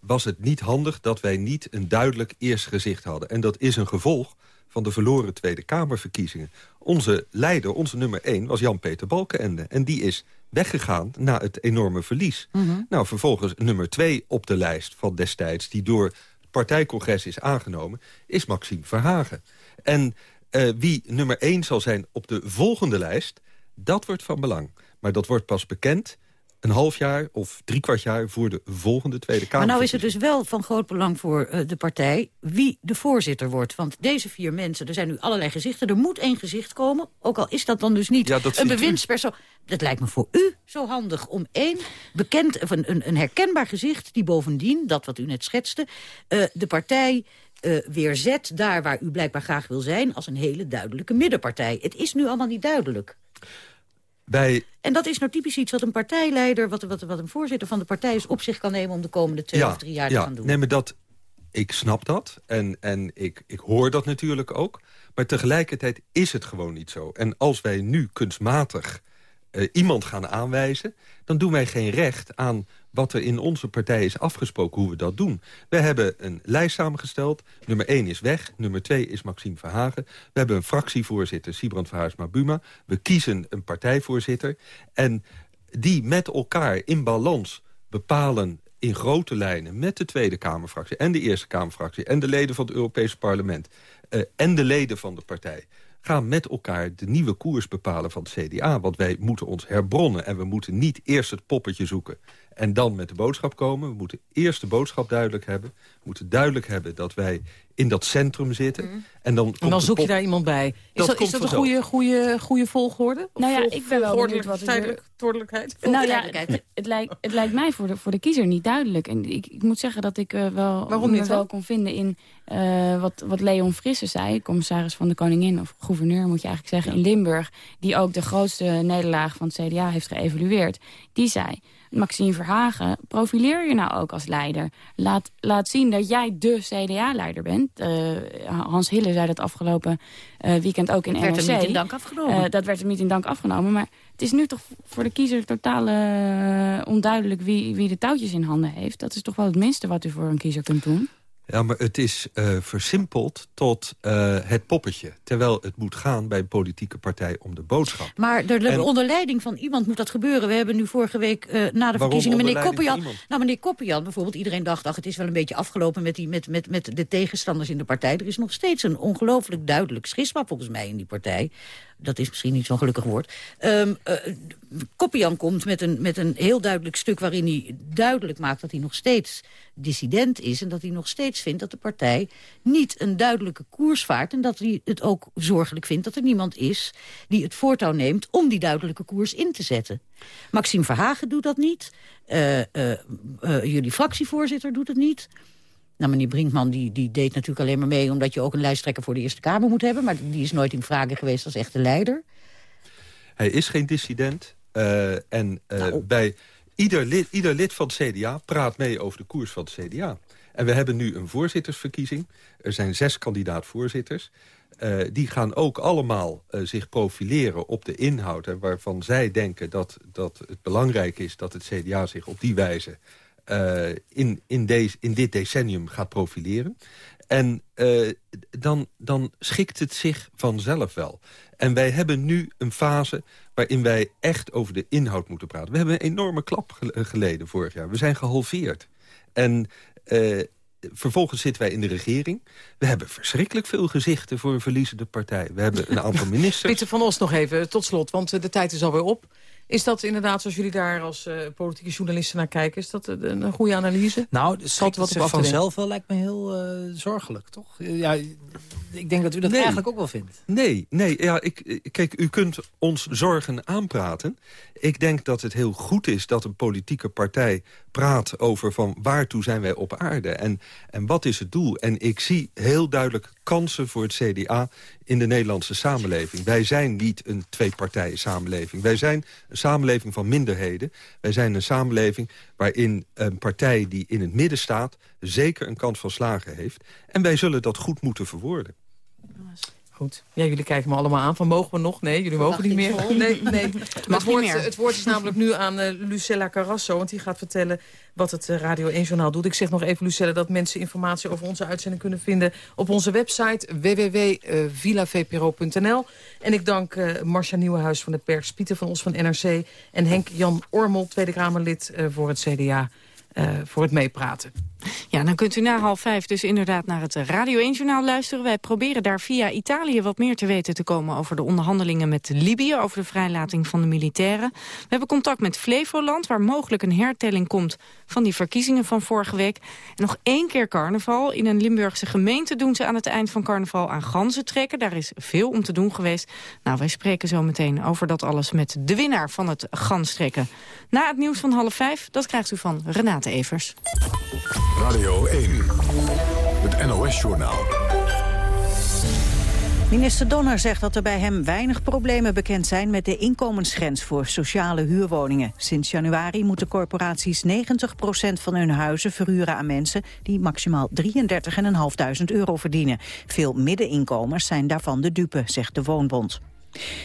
was het niet handig dat wij niet een duidelijk eerst gezicht hadden. En dat is een gevolg van de verloren Tweede Kamerverkiezingen. Onze leider, onze nummer één, was Jan-Peter Balkenende. En die is weggegaan na het enorme verlies. Nou, vervolgens nummer twee op de lijst van destijds... die door partijcongres is aangenomen, is Maxime Verhagen. En uh, wie nummer één zal zijn op de volgende lijst... dat wordt van belang. Maar dat wordt pas bekend een half jaar of drie kwart jaar voor de volgende Tweede Kamer. Maar nou is het dus wel van groot belang voor uh, de partij wie de voorzitter wordt. Want deze vier mensen, er zijn nu allerlei gezichten. Er moet één gezicht komen, ook al is dat dan dus niet ja, een bewindspersoon. Dat lijkt me voor u zo handig om één bekend, of een, een, een herkenbaar gezicht... die bovendien, dat wat u net schetste, uh, de partij... Uh, weer zet daar waar u blijkbaar graag wil zijn... als een hele duidelijke middenpartij. Het is nu allemaal niet duidelijk. Bij... En dat is nou typisch iets wat een partijleider, wat, wat, wat een voorzitter van de partij is op zich kan nemen om de komende twee ja, of drie jaar ja, te gaan doen. Nee, maar dat, ik snap dat en, en ik, ik hoor dat natuurlijk ook. Maar tegelijkertijd is het gewoon niet zo. En als wij nu kunstmatig uh, iemand gaan aanwijzen... dan doen wij geen recht aan wat er in onze partij is afgesproken hoe we dat doen. We hebben een lijst samengesteld. Nummer 1 is weg. Nummer 2 is Maxime Verhagen. We hebben een fractievoorzitter, Sibrand Verhuisma-Buma. We kiezen een partijvoorzitter. En die met elkaar in balans bepalen in grote lijnen met de Tweede Kamerfractie... en de Eerste Kamerfractie en de leden van het Europese parlement... Uh, en de leden van de partij gaan met elkaar de nieuwe koers bepalen van het CDA. Want wij moeten ons herbronnen en we moeten niet eerst het poppetje zoeken... en dan met de boodschap komen. We moeten eerst de boodschap duidelijk hebben. We moeten duidelijk hebben dat wij in dat centrum zitten. Mm. En dan, en dan zoek je daar iemand bij. Is dat, dat, is dat een goede, goede, goede volgorde? Of nou ja, ik ben wel benieuwd wat tijdelijk, Toordelijkheid? Nou ja, het, het, lijkt, het lijkt mij voor de, voor de kiezer niet duidelijk. En ik, ik moet zeggen dat ik uh, wel, Waarom niet, wel kon vinden in uh, wat, wat Leon Frisse zei... commissaris van de Koningin, of gouverneur moet je eigenlijk zeggen... in Limburg, die ook de grootste nederlaag van het CDA heeft geëvalueerd. Die zei, Maxime Verhagen, profileer je nou ook als leider. Laat, laat zien dat jij de CDA-leider bent. Uh, Hans Hille zei dat afgelopen uh, weekend ook in dat NRC. werd hem niet in dank afgenomen. Uh, dat werd hem niet in dank afgenomen. Maar het is nu toch voor de kiezer totaal onduidelijk wie, wie de touwtjes in handen heeft. Dat is toch wel het minste wat u voor een kiezer kunt doen. Ja, maar het is uh, versimpeld tot uh, het poppetje. Terwijl het moet gaan bij een politieke partij om de boodschap. Maar de, de en, onder leiding van iemand moet dat gebeuren. We hebben nu vorige week uh, na de verkiezingen meneer Koppian... Nou, meneer Koppian bijvoorbeeld, iedereen dacht... ach, het is wel een beetje afgelopen met, die, met, met, met de tegenstanders in de partij. Er is nog steeds een ongelooflijk duidelijk schisma volgens mij in die partij dat is misschien niet zo'n gelukkig woord. Um, Koppian komt met een, met een heel duidelijk stuk waarin hij duidelijk maakt dat hij nog steeds dissident is... en dat hij nog steeds vindt dat de partij niet een duidelijke koers vaart... en dat hij het ook zorgelijk vindt dat er niemand is die het voortouw neemt... om die duidelijke koers in te zetten. Maxime Verhagen doet dat niet. Uh, uh, jullie fractievoorzitter doet het niet. Nou, meneer Brinkman die, die deed natuurlijk alleen maar mee... omdat je ook een lijsttrekker voor de Eerste Kamer moet hebben. Maar die is nooit in vragen geweest als echte leider. Hij is geen dissident. Uh, en uh, nou. bij ieder lid, ieder lid van het CDA praat mee over de koers van het CDA. En we hebben nu een voorzittersverkiezing. Er zijn zes kandidaat-voorzitters. Uh, die gaan ook allemaal uh, zich profileren op de inhoud... En waarvan zij denken dat, dat het belangrijk is dat het CDA zich op die wijze uh, in, in, deze, in dit decennium gaat profileren. En uh, dan, dan schikt het zich vanzelf wel. En wij hebben nu een fase waarin wij echt over de inhoud moeten praten. We hebben een enorme klap geleden vorig jaar. We zijn gehalveerd. En uh, vervolgens zitten wij in de regering. We hebben verschrikkelijk veel gezichten voor een verliezende partij. We hebben een aantal ministers. Pieter van Os nog even, tot slot, want de tijd is alweer op. Is dat inderdaad, zoals jullie daar als uh, politieke journalisten naar kijken... is dat een, een goede analyse? Nou, het wat zich vanzelf wel lijkt me heel uh, zorgelijk, toch? Ja, ik denk dat u dat nee. eigenlijk ook wel vindt. Nee, nee ja, ik, kijk, u kunt ons zorgen aanpraten. Ik denk dat het heel goed is dat een politieke partij praat over... van waartoe zijn wij op aarde en, en wat is het doel. En ik zie heel duidelijk kansen voor het CDA in de Nederlandse samenleving. Wij zijn niet een twee-partijen samenleving. Wij zijn samenleving van minderheden. Wij zijn een samenleving waarin een partij die in het midden staat... zeker een kans van slagen heeft. En wij zullen dat goed moeten verwoorden. Goed. Ja, jullie kijken me allemaal aan van mogen we nog? Nee, jullie mogen niet meer. Nee, nee. Het, woord, het woord is namelijk nu aan uh, Lucella Carrasso, want die gaat vertellen wat het uh, Radio 1-journaal doet. Ik zeg nog even, Lucella, dat mensen informatie over onze uitzending kunnen vinden op onze website www.villavpro.nl. En ik dank uh, Marcia Nieuwenhuis van de Pers, Pieter van Os van NRC en Henk Jan Ormel, Tweede Kamerlid voor het CDA, voor het meepraten. Ja, dan kunt u na half vijf dus inderdaad naar het Radio 1-journaal luisteren. Wij proberen daar via Italië wat meer te weten te komen over de onderhandelingen met Libië, over de vrijlating van de militairen. We hebben contact met Flevoland, waar mogelijk een hertelling komt van die verkiezingen van vorige week. En nog één keer carnaval. In een Limburgse gemeente doen ze aan het eind van carnaval aan ganzen trekken. Daar is veel om te doen geweest. Nou, wij spreken zo meteen over dat alles met de winnaar van het ganstrekken. Na het nieuws van half vijf, dat krijgt u van Renate Evers. Radio 1, het NOS-journaal. Minister Donner zegt dat er bij hem weinig problemen bekend zijn met de inkomensgrens voor sociale huurwoningen. Sinds januari moeten corporaties 90% van hun huizen verhuren aan mensen die maximaal 33.500 euro verdienen. Veel middeninkomers zijn daarvan de dupe, zegt de Woonbond.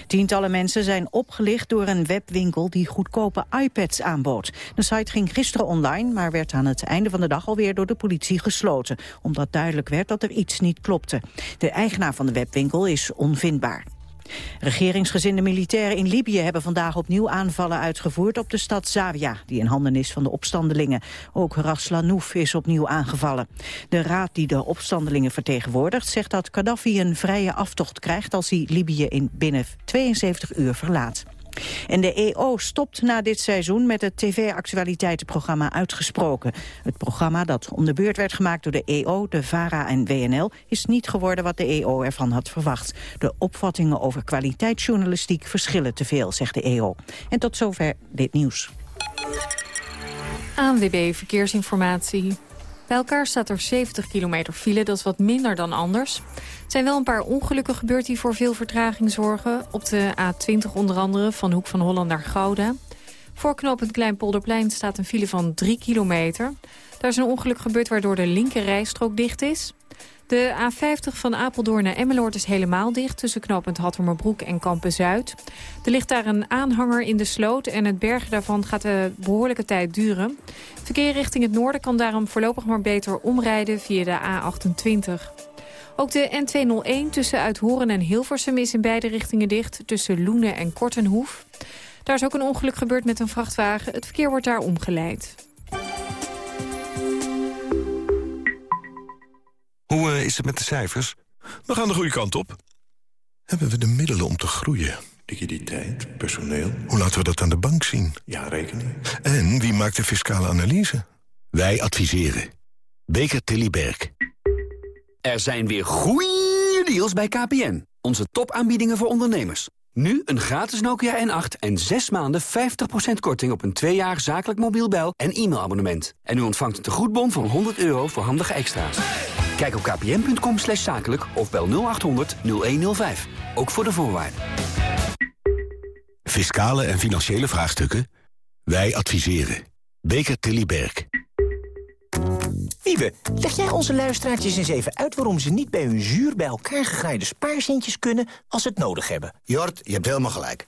Tientallen mensen zijn opgelicht door een webwinkel die goedkope iPads aanbood. De site ging gisteren online, maar werd aan het einde van de dag alweer door de politie gesloten, omdat duidelijk werd dat er iets niet klopte. De eigenaar van de webwinkel is onvindbaar. Regeringsgezinde militairen in Libië hebben vandaag opnieuw aanvallen uitgevoerd op de stad Zavia, die in handen is van de opstandelingen. Ook Ras Lanouf is opnieuw aangevallen. De raad die de opstandelingen vertegenwoordigt zegt dat Gaddafi een vrije aftocht krijgt als hij Libië in binnen 72 uur verlaat. En de EO stopt na dit seizoen met het tv-actualiteitenprogramma Uitgesproken. Het programma dat om de beurt werd gemaakt door de EO, de VARA en WNL... is niet geworden wat de EO ervan had verwacht. De opvattingen over kwaliteitsjournalistiek verschillen te veel, zegt de EO. En tot zover dit nieuws. ANWB Verkeersinformatie. Bij elkaar staat er 70 kilometer file, dat is wat minder dan anders. Er zijn wel een paar ongelukken gebeurd die voor veel vertraging zorgen. Op de A20 onder andere, van Hoek van Holland naar Gouda. Voor knooppunt Kleinpolderplein staat een file van 3 kilometer. Daar is een ongeluk gebeurd waardoor de linker rijstrook dicht is. De A50 van Apeldoorn naar Emmeloord is helemaal dicht... tussen knooppunt Hattermerbroek en Kampen-Zuid. Er ligt daar een aanhanger in de sloot... en het bergen daarvan gaat een behoorlijke tijd duren. Verkeer richting het noorden kan daarom voorlopig maar beter omrijden via de A28. Ook de N201 tussen Uithoren en Hilversum is in beide richtingen dicht... tussen Loenen en Kortenhoef. Daar is ook een ongeluk gebeurd met een vrachtwagen. Het verkeer wordt daar omgeleid. Hoe uh, is het met de cijfers? We gaan de goede kant op. Hebben we de middelen om te groeien? Liquiditeit, personeel. Hoe laten we dat aan de bank zien? Ja, rekening. En wie maakt de fiscale analyse? Wij adviseren. Beker Tilly Berg. Er zijn weer goeie deals bij KPN. Onze topaanbiedingen voor ondernemers. Nu een gratis Nokia N8 en 6 maanden 50% korting op een 2 jaar zakelijk mobiel bel- en e-mailabonnement. En u ontvangt een tegoedbon van 100 euro voor handige extra's. Kijk op kpn.com slash zakelijk of bel 0800 0105. Ook voor de voorwaarden. Fiscale en financiële vraagstukken? Wij adviseren. Beker Tilly Berg. Wiebe, leg jij onze luisteraartjes eens even uit... waarom ze niet bij hun zuur bij elkaar gegraaide spaarzintjes kunnen... als ze het nodig hebben? Jort, je hebt helemaal gelijk.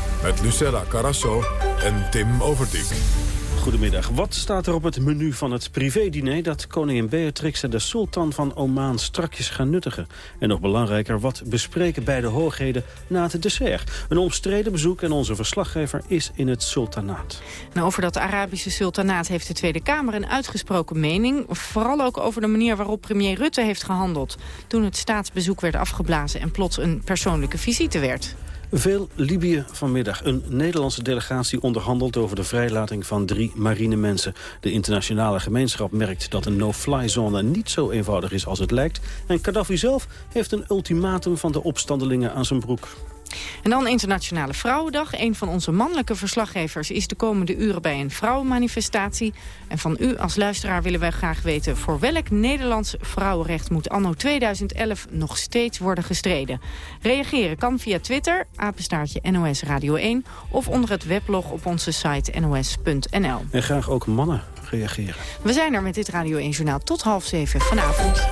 Met Lucella Carasso en Tim Overdijk. Goedemiddag. Wat staat er op het menu van het privédiner... dat koningin Beatrix en de sultan van Oman strakjes gaan nuttigen? En nog belangrijker, wat bespreken beide hoogheden na het dessert? Een omstreden bezoek en onze verslaggever is in het sultanaat. Nou, over dat Arabische sultanaat heeft de Tweede Kamer een uitgesproken mening. Vooral ook over de manier waarop premier Rutte heeft gehandeld... toen het staatsbezoek werd afgeblazen en plots een persoonlijke visite werd. Veel Libië vanmiddag. Een Nederlandse delegatie onderhandelt over de vrijlating van drie marine mensen. De internationale gemeenschap merkt dat een no-fly zone niet zo eenvoudig is als het lijkt. En Gaddafi zelf heeft een ultimatum van de opstandelingen aan zijn broek. En dan Internationale Vrouwendag. Een van onze mannelijke verslaggevers is de komende uren bij een vrouwenmanifestatie. En van u als luisteraar willen wij graag weten... voor welk Nederlands vrouwenrecht moet anno 2011 nog steeds worden gestreden. Reageren kan via Twitter, apenstaartje NOS Radio 1... of onder het weblog op onze site nos.nl. En graag ook mannen reageren. We zijn er met dit Radio 1-journaal tot half zeven vanavond.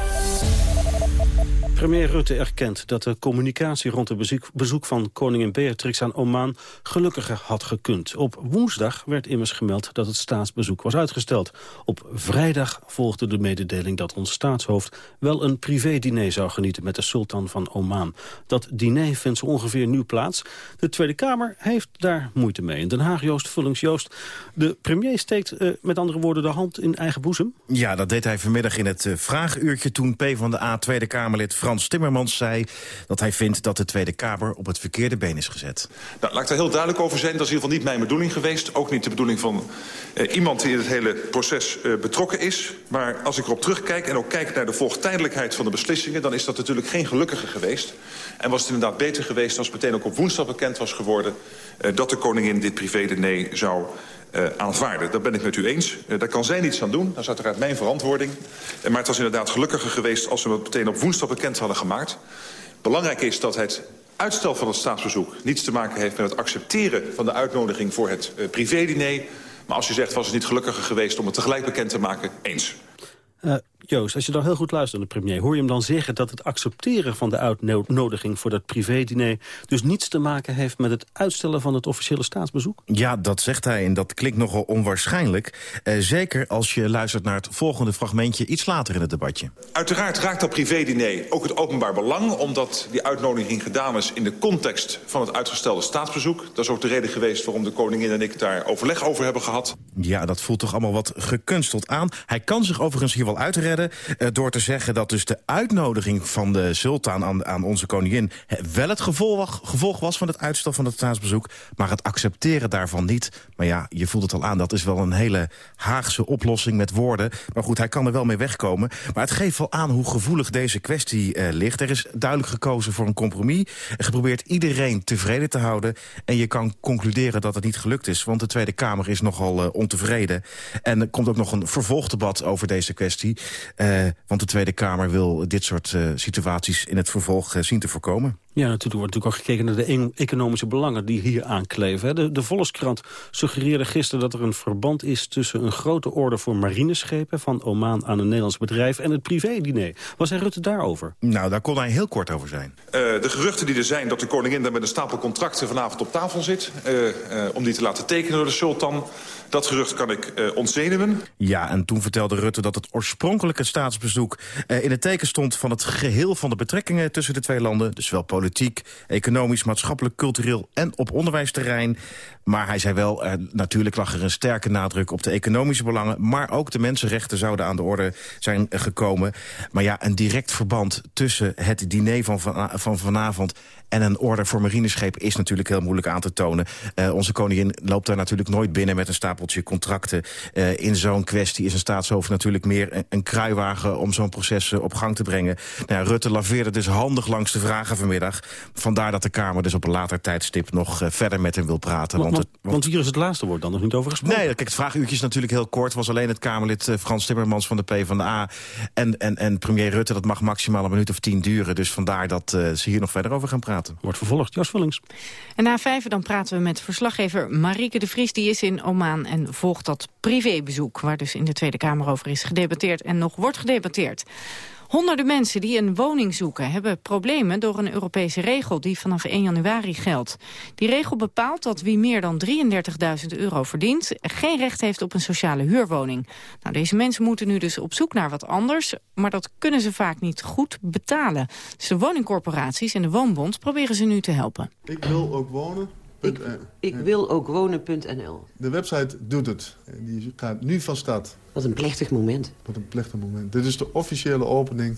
Premier Rutte erkent dat de communicatie rond het bezoek, van koningin Beatrix aan Oman gelukkiger had gekund. Op woensdag werd immers gemeld dat het staatsbezoek was uitgesteld. Op vrijdag volgde de mededeling dat ons staatshoofd wel een privé-diner zou genieten met de sultan van Oman. Dat diner vindt zo ongeveer nu plaats. De Tweede Kamer heeft daar moeite mee. In Den Haag, Joost Vullings, Joost, de premier steekt uh, met andere woorden de hand in eigen boezem. Ja, dat deed hij vanmiddag in het uh, vraaguurtje toen P van de A Tweede Kamerlid Frans Timmermans zei dat hij vindt dat de Tweede Kamer op het verkeerde been is gezet. Nou, laat ik daar heel duidelijk over zijn. Dat is in ieder geval niet mijn bedoeling geweest. Ook niet de bedoeling van uh, iemand die in het hele proces uh, betrokken is. Maar als ik erop terugkijk en ook kijk naar de volgtijdelijkheid van de beslissingen... dan is dat natuurlijk geen gelukkige geweest. En was het inderdaad beter geweest als meteen ook op woensdag bekend was geworden... Uh, dat de koningin dit privé-diner zou uh, aanvaarden. Dat ben ik met u eens. Uh, daar kan zij niets aan doen. Dat is uiteraard mijn verantwoording. Uh, maar het was inderdaad gelukkiger geweest als we het meteen op woensdag bekend hadden gemaakt. Belangrijk is dat het uitstel van het staatsbezoek niets te maken heeft met het accepteren van de uitnodiging voor het privédiner. Maar als u zegt was het niet gelukkiger geweest om het tegelijk bekend te maken, eens. Joost, als je dan heel goed luistert naar de premier... hoor je hem dan zeggen dat het accepteren van de uitnodiging voor dat privé-diner... dus niets te maken heeft met het uitstellen van het officiële staatsbezoek? Ja, dat zegt hij en dat klinkt nogal onwaarschijnlijk. Uh, zeker als je luistert naar het volgende fragmentje iets later in het debatje. Uiteraard raakt dat privé-diner ook het openbaar belang... omdat die uitnodiging gedaan is in de context van het uitgestelde staatsbezoek. Dat is ook de reden geweest waarom de koningin en ik daar overleg over hebben gehad. Ja, dat voelt toch allemaal wat gekunsteld aan. Hij kan zich overigens hier wel uitredden uh, door te zeggen dat dus de uitnodiging van de sultan aan, aan onze koningin... wel het gevolg, was van het uitstel van het staatsbezoek... maar het accepteren daarvan niet. Maar ja, je voelt het al aan, dat is wel een hele Haagse oplossing met woorden. Maar goed, hij kan er wel mee wegkomen. Maar het geeft wel aan hoe gevoelig deze kwestie uh, ligt. Er is duidelijk gekozen voor een compromis. Er geprobeerd iedereen tevreden te houden. En je kan concluderen dat het niet gelukt is. Want de Tweede Kamer is nogal uh, ontevreden. En er komt ook nog een vervolgdebat over deze kwestie. Uh, want de Tweede Kamer wil dit soort uh, situaties in het vervolg uh, zien te voorkomen. Ja, natuurlijk wordt natuurlijk ook gekeken naar de economische belangen die hier aankleven. De, de Volkskrant suggereerde gisteren dat er een verband is tussen een grote orde voor marineschepen van Oman aan een Nederlands bedrijf en het privé-diner. Was hij Rutte daarover? Nou, daar kon hij heel kort over zijn. Uh, de geruchten die er zijn dat de koningin daar met een stapel contracten vanavond op tafel zit, uh, uh, om die te laten tekenen door de sultan. Dat gerucht kan ik uh, ontzenuwen. Ja, en toen vertelde Rutte dat het oorspronkelijke staatsbezoek... Uh, in het teken stond van het geheel van de betrekkingen tussen de twee landen. Dus wel politiek, economisch, maatschappelijk, cultureel en op onderwijsterrein. Maar hij zei wel, uh, natuurlijk lag er een sterke nadruk op de economische belangen... maar ook de mensenrechten zouden aan de orde zijn gekomen. Maar ja, een direct verband tussen het diner van, van, van vanavond... en een orde voor marineschepen is natuurlijk heel moeilijk aan te tonen. Uh, onze koningin loopt daar natuurlijk nooit binnen met een stapeltje contracten. Uh, in zo'n kwestie is een staatshoofd natuurlijk meer een, een kruiwagen... om zo'n proces uh, op gang te brengen. Nou, Rutte laveerde dus handig langs de vragen vanmiddag. Vandaar dat de Kamer dus op een later tijdstip nog verder met hem wil praten. Want, want, want, want hier is het laatste woord dan nog niet over gesproken. Nee, kijk, het vraaguurtje is natuurlijk heel kort. was alleen het Kamerlid Frans Timmermans van de PvdA. En, en, en premier Rutte, dat mag maximaal een minuut of tien duren. Dus vandaar dat ze hier nog verder over gaan praten. Wordt vervolgd. Jos Vullings. En na vijf dan praten we met verslaggever Marieke de Vries. Die is in Oman en volgt dat privébezoek... waar dus in de Tweede Kamer over is gedebatteerd en nog wordt gedebatteerd. Honderden mensen die een woning zoeken hebben problemen door een Europese regel die vanaf 1 januari geldt. Die regel bepaalt dat wie meer dan 33.000 euro verdient geen recht heeft op een sociale huurwoning. Nou, deze mensen moeten nu dus op zoek naar wat anders, maar dat kunnen ze vaak niet goed betalen. Dus de woningcorporaties en de Woonbond proberen ze nu te helpen. Ik wil ook wonen. Ik, ik wil ook wonen.nl. De website doet het. Die gaat nu van start. Wat een plechtig moment. Wat een plechtig moment. Dit is de officiële opening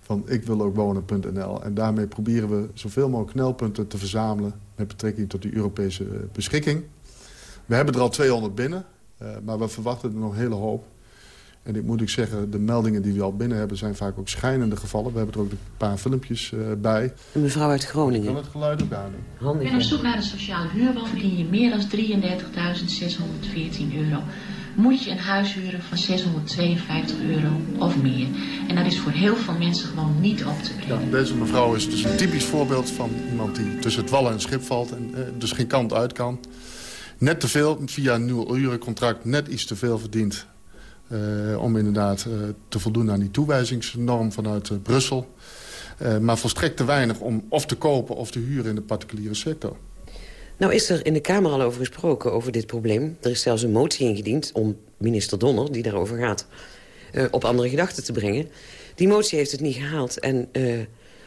van ik wil ook wonen.nl. En daarmee proberen we zoveel mogelijk knelpunten te verzamelen... met betrekking tot die Europese eh, beschikking. We hebben er al 200 binnen, maar we verwachten er nog een hele hoop. En ik moet ik zeggen, de meldingen die we al binnen hebben... zijn vaak ook schijnende gevallen. We hebben er ook een paar filmpjes uh, bij. Een mevrouw uit Groningen. Ik kan het geluid ook aan doen. Ik ben op zoek naar een sociale huurwoning. Verdien je meer dan 33.614 euro moet je een huis huren van 652 euro of meer. En dat is voor heel veel mensen gewoon niet op te brengen. Ja, deze mevrouw is dus een typisch voorbeeld van iemand die tussen het wallen en het schip valt... en eh, dus geen kant uit kan. Net te veel, via een nieuw urencontract, net iets te veel verdient... Uh, om inderdaad uh, te voldoen aan die toewijzingsnorm vanuit uh, Brussel. maar volstrekt te weinig om of te kopen of te huren in de particuliere sector. Nou is er in de Kamer al over gesproken, over dit probleem. Er is zelfs een motie ingediend om minister Donner, die daarover gaat... Op andere gedachten te brengen. Die motie heeft het niet gehaald. En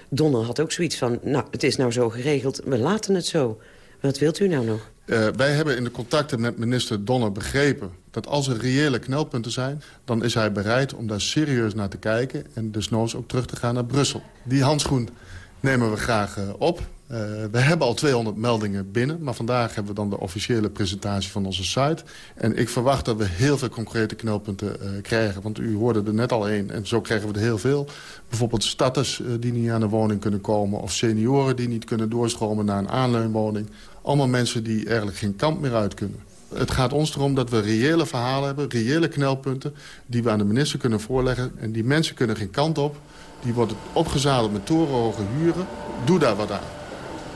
Donner had ook zoiets van, nou, het is nou zo geregeld, we laten het zo. Wat wilt u nou nog? Uh, wij hebben in de contacten met minister Donner begrepen... dat als er reële knelpunten zijn... dan is hij bereid om daar serieus naar te kijken... en desnoods ook terug te gaan naar Brussel. Die handschoen nemen we graag op. Uh, we hebben al 200 meldingen binnen, maar vandaag hebben we dan de officiële presentatie van onze site. En ik verwacht dat we heel veel concrete knelpunten krijgen, want u hoorde er net al één. En zo krijgen we er heel veel. Bijvoorbeeld starters die niet aan een woning kunnen komen... of senioren die niet kunnen doorstromen naar een aanleunwoning. Allemaal mensen die eigenlijk geen kant meer uit kunnen. Het gaat ons erom dat we reële verhalen hebben, reële knelpunten... die we aan de minister kunnen voorleggen. En die mensen kunnen geen kant op. Die worden opgezadeld met torenhoge huren. Doe daar wat aan.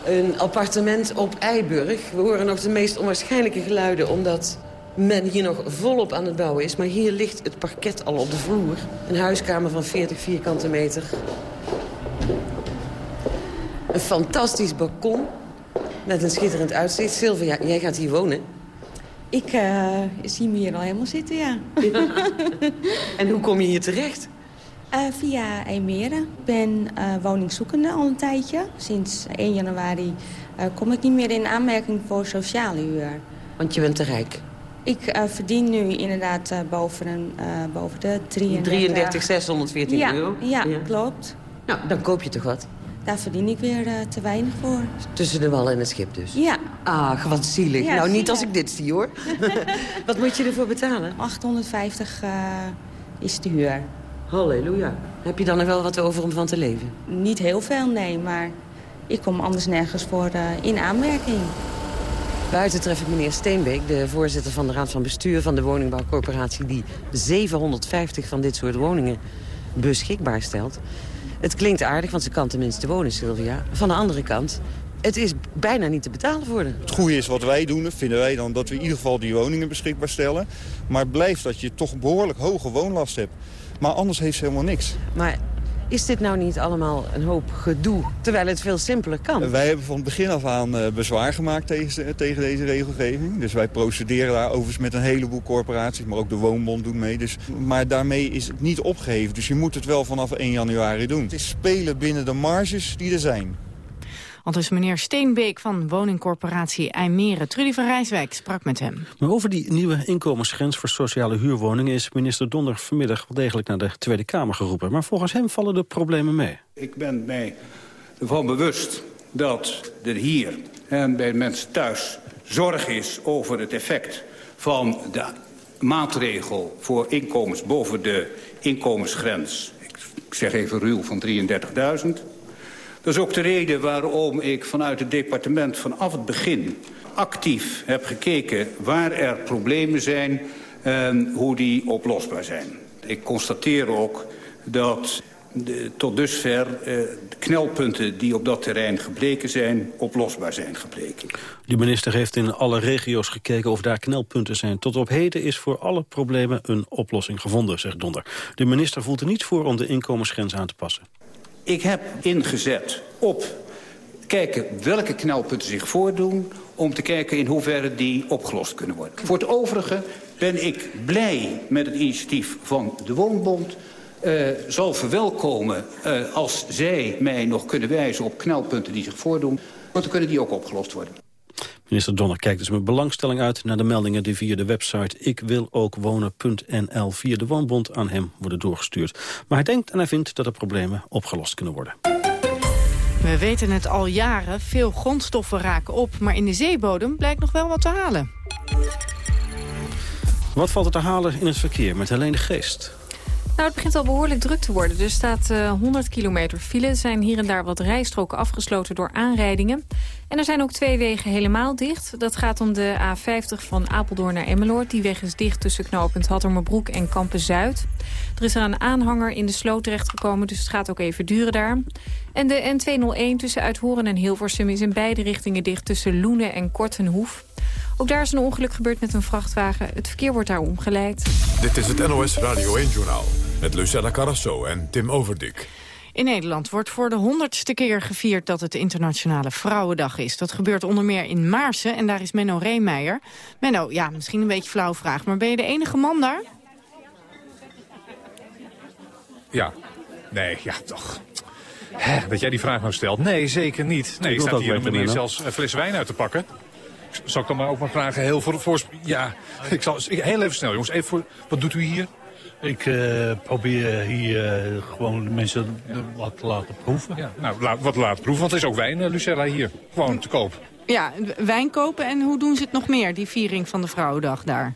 Een appartement op Eiburg. We horen nog de meest onwaarschijnlijke geluiden... omdat men hier nog volop aan het bouwen is. Maar hier ligt het parket al op de vloer. Een huiskamer van 40 vierkante meter. Een fantastisch balkon met een schitterend uitzicht. Sylvia, jij gaat hier wonen. Ik uh, zie me hier al helemaal zitten, ja. en hoe kom je hier terecht? Uh, via Eemeren. Ik ben uh, woningzoekende al een tijdje. Sinds 1 januari kom ik niet meer in aanmerking voor sociale huur. Want je bent te rijk? Ik verdien nu inderdaad boven, een, boven de 33... 33 614 ja, euro? Ja, ja, klopt. Nou, dan koop je toch wat? Daar verdien ik weer te weinig voor. Tussen de wal en het schip dus? Ja. Ah, wat zielig. Ja, nou, niet als ik dit zie, hoor. wat moet je ervoor betalen? 850 is de huur. Halleluja. Heb je dan nog wel wat over om van te leven? Niet heel veel, nee, maar ik kom anders nergens voor uh, in aanmerking. Buiten tref ik meneer Steenbeek, de voorzitter van de Raad van Bestuur van de Woningbouwcorporatie... die 750 van dit soort woningen beschikbaar stelt. Het klinkt aardig, want ze kan tenminste wonen, Sylvia. Van de andere kant, het is bijna niet te betalen voor de. Het goede is wat wij doen, vinden wij dan dat we in ieder geval die woningen beschikbaar stellen. Maar het blijft dat je toch behoorlijk hoge woonlast hebt. Maar anders heeft ze helemaal niks. Maar is dit nou niet allemaal een hoop gedoe, terwijl het veel simpeler kan? Wij hebben van het begin af aan uh, bezwaar gemaakt tegen, tegen, deze regelgeving. Dus wij procederen daar overigens met een heleboel corporaties, maar ook de Woonbond doet mee. Dus, maar daarmee is het niet opgeheven, dus je moet het wel vanaf 1 januari doen. Het is spelen binnen de marges die er zijn. Want dus meneer Steenbeek van woningcorporatie IJmeren. Trudy van Rijswijk sprak met hem. Maar over die nieuwe inkomensgrens voor sociale huurwoningen... is minister Donner vanmiddag wel degelijk naar de Tweede Kamer geroepen. Maar volgens hem vallen de problemen mee. Ik ben mij ervan bewust dat er hier en bij mensen thuis zorg is over het effect van de maatregel voor inkomens boven de inkomensgrens. Ik zeg even ruw van 33.000. Dat is ook de reden waarom ik vanuit het departement vanaf het begin actief heb gekeken waar er problemen zijn en hoe die oplosbaar zijn. Ik constateer ook dat de, tot dusver uh, de knelpunten die op dat terrein gebleken zijn... oplosbaar zijn gebleken. De minister heeft in alle regio's gekeken of daar knelpunten zijn. Tot op heden is voor alle problemen een oplossing gevonden, zegt Donder. De minister voelt er niets voor om de inkomensgrens aan te passen. Ik heb ingezet op kijken welke knelpunten zich voordoen... om te kijken in hoeverre die opgelost kunnen worden. Voor het overige ben ik blij met het initiatief van de Woonbond... Uh, zal verwelkomen uh, als zij mij nog kunnen wijzen op knelpunten die zich voordoen. Want dan kunnen die ook opgelost worden. Minister Donner kijkt dus met belangstelling uit naar de meldingen die via de website ikwilokwonen.nl via de Woonbond aan hem worden doorgestuurd. Maar hij denkt en hij vindt dat de problemen opgelost kunnen worden. We weten het al jaren, veel grondstoffen raken op, maar in de zeebodem blijkt nog wel wat te halen. Wat valt er te halen in het verkeer met Helene Geest? Nou, het begint al behoorlijk druk te worden. Er staat uh, 100 kilometer file. Er zijn hier en daar wat rijstroken afgesloten door aanrijdingen. En er zijn ook twee wegen helemaal dicht. Dat gaat om de A50 van Apeldoorn naar Emmeloord. Die weg is dicht tussen knooppunt Hattermerbroek en Kampen-Zuid. Er is er een aanhanger in de sloot terechtgekomen, dus het gaat ook even duren daar. En de N201 tussen Uithoren en Hilversum is in beide richtingen dicht... tussen Loenen en Kortenhoef. Ook daar is een ongeluk gebeurd met een vrachtwagen. Het verkeer wordt daar omgeleid. Dit is het NOS Radio 1-journaal met Lucella Carrasso en Tim Overdik. In Nederland wordt voor de honderdste keer gevierd dat het Internationale Vrouwendag is. Dat gebeurt onder meer in Maarsen en daar is Menno Reemeijer. Menno, ja, misschien een beetje flauw vraag, maar ben je de enige man daar? Ja. Nee, ja, toch. Hè, dat jij die vraag nou stelt. Nee, zeker niet. Nee, ik sta hier een manier zelfs een fles wijn uit te pakken. Zal ik dan maar ook maar vragen, heel voor... voor ja, ik zal, heel even snel, jongens. Even voor, wat doet u hier? Ik uh, probeer hier uh, gewoon mensen wat te laten proeven. Ja, nou, wat laten proeven, want er is ook wijn, uh, Lucella, hier. Gewoon te koop. Ja, wijn kopen. En hoe doen ze het nog meer, die viering van de Vrouwendag daar?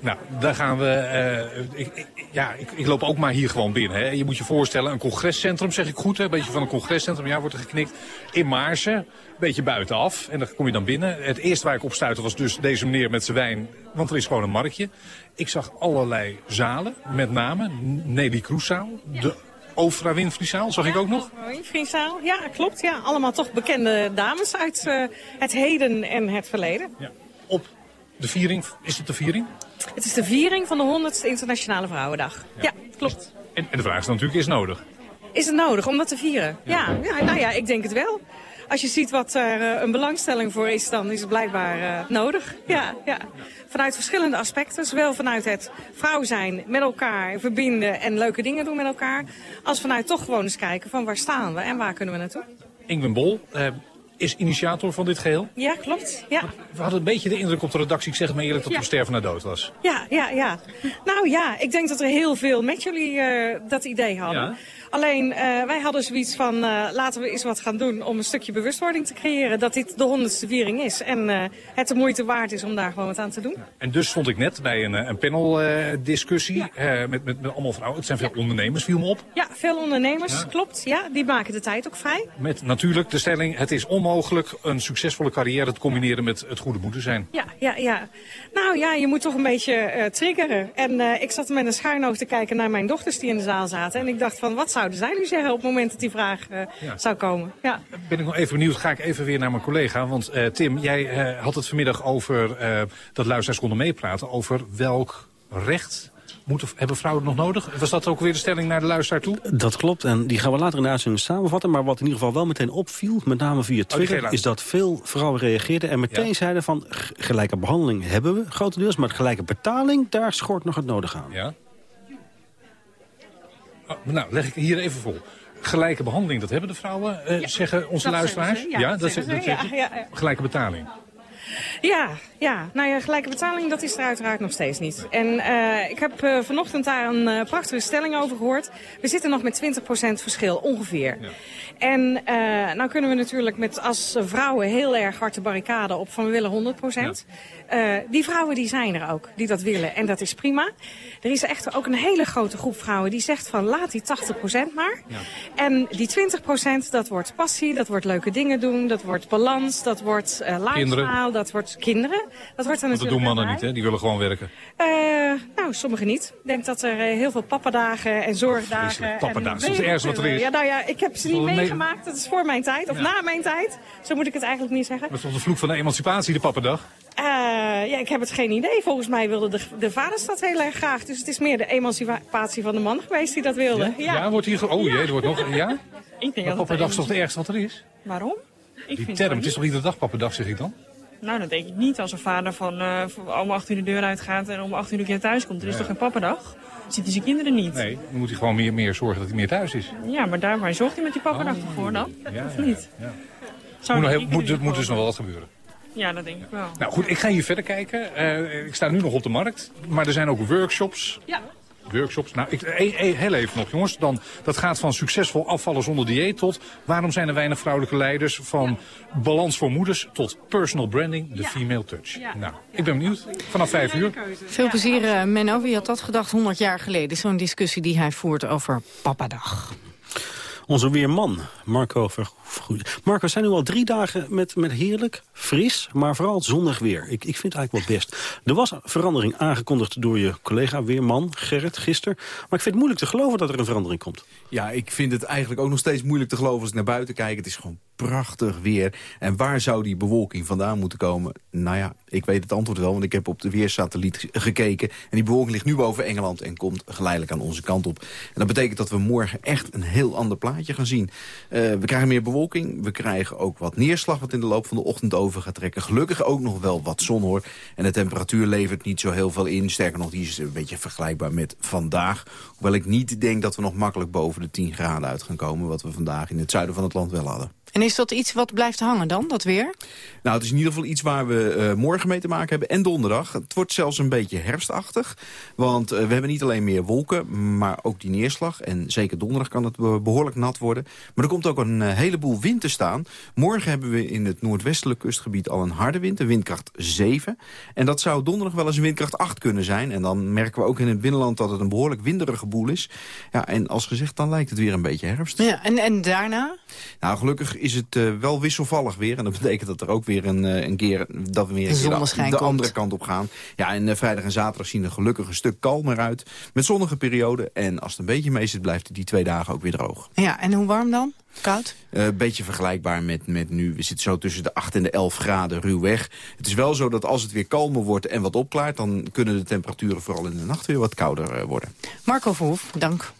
Nou, daar gaan we... Uh, ik, ik, ja, ik, ik, loop ook maar hier gewoon binnen. Hè. Je moet je voorstellen, een congrescentrum, zeg ik goed. Hè? Een beetje van een congrescentrum, ja, wordt er geknikt. In Maarsen, een beetje buitenaf. En dan kom je dan binnen. Het eerste waar ik op stuitte was dus deze meneer met zijn wijn. Want er is gewoon een marktje. Ik zag allerlei zalen, met name Nelly Kroeszaal. De Ofra Winfriezaal, zag ik ook nog? Winfriezaal, ja, klopt. Ja. Allemaal toch bekende dames uit uh, het heden en het verleden. Ja. Op de viering, is het de viering? Het is de viering van de 100ste Internationale Vrouwendag. Ja, ja klopt. En, en, de vraag is natuurlijk, is het nodig? Is het nodig om dat te vieren? Ja. ja, nou ja, ik denk het wel. Als je ziet wat er uh, een belangstelling voor is, dan is het blijkbaar uh, nodig. Ja, ja. Vanuit verschillende aspecten. Zowel vanuit het vrouw zijn, met elkaar verbinden en leuke dingen doen met elkaar. Als vanuit toch gewoon eens kijken van waar staan we en waar kunnen we naartoe. Ingwen Bol, uh, is initiator van dit geheel? Ja, klopt. Ja. We hadden een beetje de indruk op de redactie, ik zeg het maar eerlijk, dat ja. sterven naar dood was. Ja, ja, ja. Nou ja, ik denk dat er heel veel met jullie uh, dat idee hadden. Ja. Alleen, uh, wij hadden zoiets van, uh, laten we eens wat gaan doen om een stukje bewustwording te creëren. Dat dit de honderdste viering is. En uh, het de moeite waard is om daar gewoon wat aan te doen. En dus stond ik net bij een, een paneldiscussie ja. met, met, met allemaal vrouwen. Het zijn veel ondernemers, viel me op. Ja, veel ondernemers, ja. klopt. Ja, die maken de tijd ook vrij. Met natuurlijk de stelling, het is onmogelijk een succesvolle carrière te combineren met het goede moeder zijn. Ja, ja, ja. Nou ja, je moet toch een beetje triggeren. En ik zat met een schuin te kijken naar mijn dochters die in de zaal zaten. En ik dacht van, wat zouden zij nu zeggen op het moment dat die vraag uh, ja. zou komen. Ja. Ben ik nog even benieuwd, ga ik even weer naar mijn collega. Want uh, Tim, jij uh, had het vanmiddag over dat luisteraars konden meepraten... over welk recht moeten, hebben vrouwen nog nodig? Was dat ook weer de stelling naar de luisteraar toe? Dat klopt en die gaan we later in de uitzending samenvatten. Maar wat in ieder geval wel meteen opviel, met name via Twitter... Oh, is dat veel vrouwen reageerden en meteen ja. zeiden van... gelijke behandeling hebben we grotendeels, maar gelijke betaling... daar schort nog het nodig aan. Ja. Oh, nou, leg ik hier even vol. Gelijke behandeling, dat hebben de vrouwen, ja, zeggen onze luisteraars. ja, ja, dat, zeggen ze, ja, Gelijke betaling. Ja, ja, nou ja, gelijke betaling, dat is er uiteraard nog steeds niet. En uh, ik heb uh, vanochtend daar een uh, prachtige stelling over gehoord. We zitten nog met 20% verschil, ongeveer. Ja. En nou kunnen we natuurlijk met als vrouwen heel erg hard de barricade op van we willen 100%. Ja. Die vrouwen die zijn er ook, die dat willen. En dat is prima. Er is echter ook een hele grote groep vrouwen die zegt van laat die 80% maar. Ja. En die 20% dat wordt passie, dat wordt leuke dingen doen, dat wordt balans, dat wordt uh, lifestyle, dat wordt kinderen. Dat wordt dan Want dat doen mannen niet, hè? Die willen gewoon werken. Uh, nou, sommigen niet. Ik denk dat er eh, heel veel pappadagen en zorgdagen... Pappadagen, en dat is het ergste wat er is. Ja, nou ja, ik heb ze niet meegemaakt. Dat is voor mijn tijd, of Ja. na mijn tijd. Zo moet ik het eigenlijk niet zeggen. Dat is toch de vloek van de emancipatie, de pappendag? Eh, ja, ik heb het geen idee. Volgens mij wilde de, de vaders dat heel erg graag. Dus het is meer de emancipatie van de man geweest die dat wilde. Ja, wordt hier... Oh jee, er wordt nog... Ja? Ik denk Maar dat pappendag is het toch het ergste wat er is? Waarom? Ik Die vind term, het is toch iedere dag pappendag, zeg ik dan? Nou, dat denk ik niet. Als een vader van van om 8 uur de deur uitgaat en om 8 uur een keer thuis komt. Er is Ja. toch geen pappendag? Zitten zijn kinderen niet? Nee, dan moet hij gewoon meer, meer zorgen dat hij meer thuis is. Ja, maar daar zorgt hij met die pappendag toch voor dan? Ja, of niet? ja. Zou Moet, nog heel- moet, moet dus nog wel wat gebeuren. Ja, dat denk ik wel. Nou goed, ik ga hier verder kijken. Eh, ik sta nu nog op de markt, maar er zijn ook workshops. Ja. Workshops. Nou, ik, heel even nog, jongens. Dan, dat gaat van succesvol afvallen zonder dieet tot... waarom zijn er weinig vrouwelijke leiders? Van balans voor moeders tot personal branding, de female touch. Nou, ik ben benieuwd. Vanaf vijf uur. Veel plezier, eh, Menno. Wie had dat gedacht 100 jaar geleden? Zo'n discussie die hij voert over Papadag. Onze weerman, Marco Vergoed. Marco, we zijn nu al drie dagen met, met heerlijk, fris, maar vooral zonnig weer. Ik, ik vind het eigenlijk wel best. Er was verandering aangekondigd door je collega weerman, Gerrit, gisteren. Maar ik vind het moeilijk te geloven dat er een verandering komt. Ja, ik vind het eigenlijk ook nog steeds moeilijk te geloven als ik naar buiten kijk. Het is gewoon prachtig weer. En waar zou die bewolking vandaan moeten komen? Nou ja, ik weet het antwoord wel, want ik heb op de weersatelliet ge- gekeken. En die bewolking ligt nu boven Engeland en komt geleidelijk aan onze kant op. En dat betekent dat we morgen echt een heel ander plaatje gaan zien. Eh, we krijgen meer bewolking, we krijgen ook wat neerslag... wat in de loop van de ochtend over gaat trekken. Gelukkig ook nog wel wat zon, hoor. En de temperatuur levert niet zo heel veel in. Sterker nog, die is een beetje vergelijkbaar met vandaag. Hoewel ik niet denk dat we nog makkelijk boven de 10 graden uit gaan komen... wat we vandaag in het zuiden van het land wel hadden. En is dat iets wat blijft hangen dan, dat weer? Nou, het is in ieder geval iets waar we eh, morgen mee te maken hebben. En donderdag. Het wordt zelfs een beetje herfstachtig. Want eh, we hebben niet alleen meer wolken, maar ook die neerslag. En zeker donderdag kan het be- behoorlijk nat worden. Maar er komt ook een eh, heleboel wind te staan. Morgen hebben we in het noordwestelijk kustgebied al een harde wind. Een windkracht 7. En dat zou donderdag wel eens een windkracht 8 kunnen zijn. En dan merken we ook in het binnenland dat het een behoorlijk winderige boel is. Ja, en als gezegd, dan lijkt het weer een beetje herfst. Ja, en, en daarna? Nou, gelukkig is het eh, wel wisselvallig weer. En dat betekent dat er ook weer een, eh, een keer dat we weer de, de komt. andere kant op gaan. Ja, en eh, vrijdag en zaterdag zien er gelukkig een stuk kalmer uit. Met zonnige perioden. En als het een beetje mee zit, blijft het die twee dagen ook weer droog. Ja, en hoe warm dan? Koud? Een beetje vergelijkbaar met, met nu. We zitten zo tussen de 8 en de 11 graden ruwweg. Het is wel zo dat als het weer kalmer wordt en wat opklaart... dan kunnen de temperaturen vooral in de nacht weer wat kouder worden. Marco Verhoef, dank.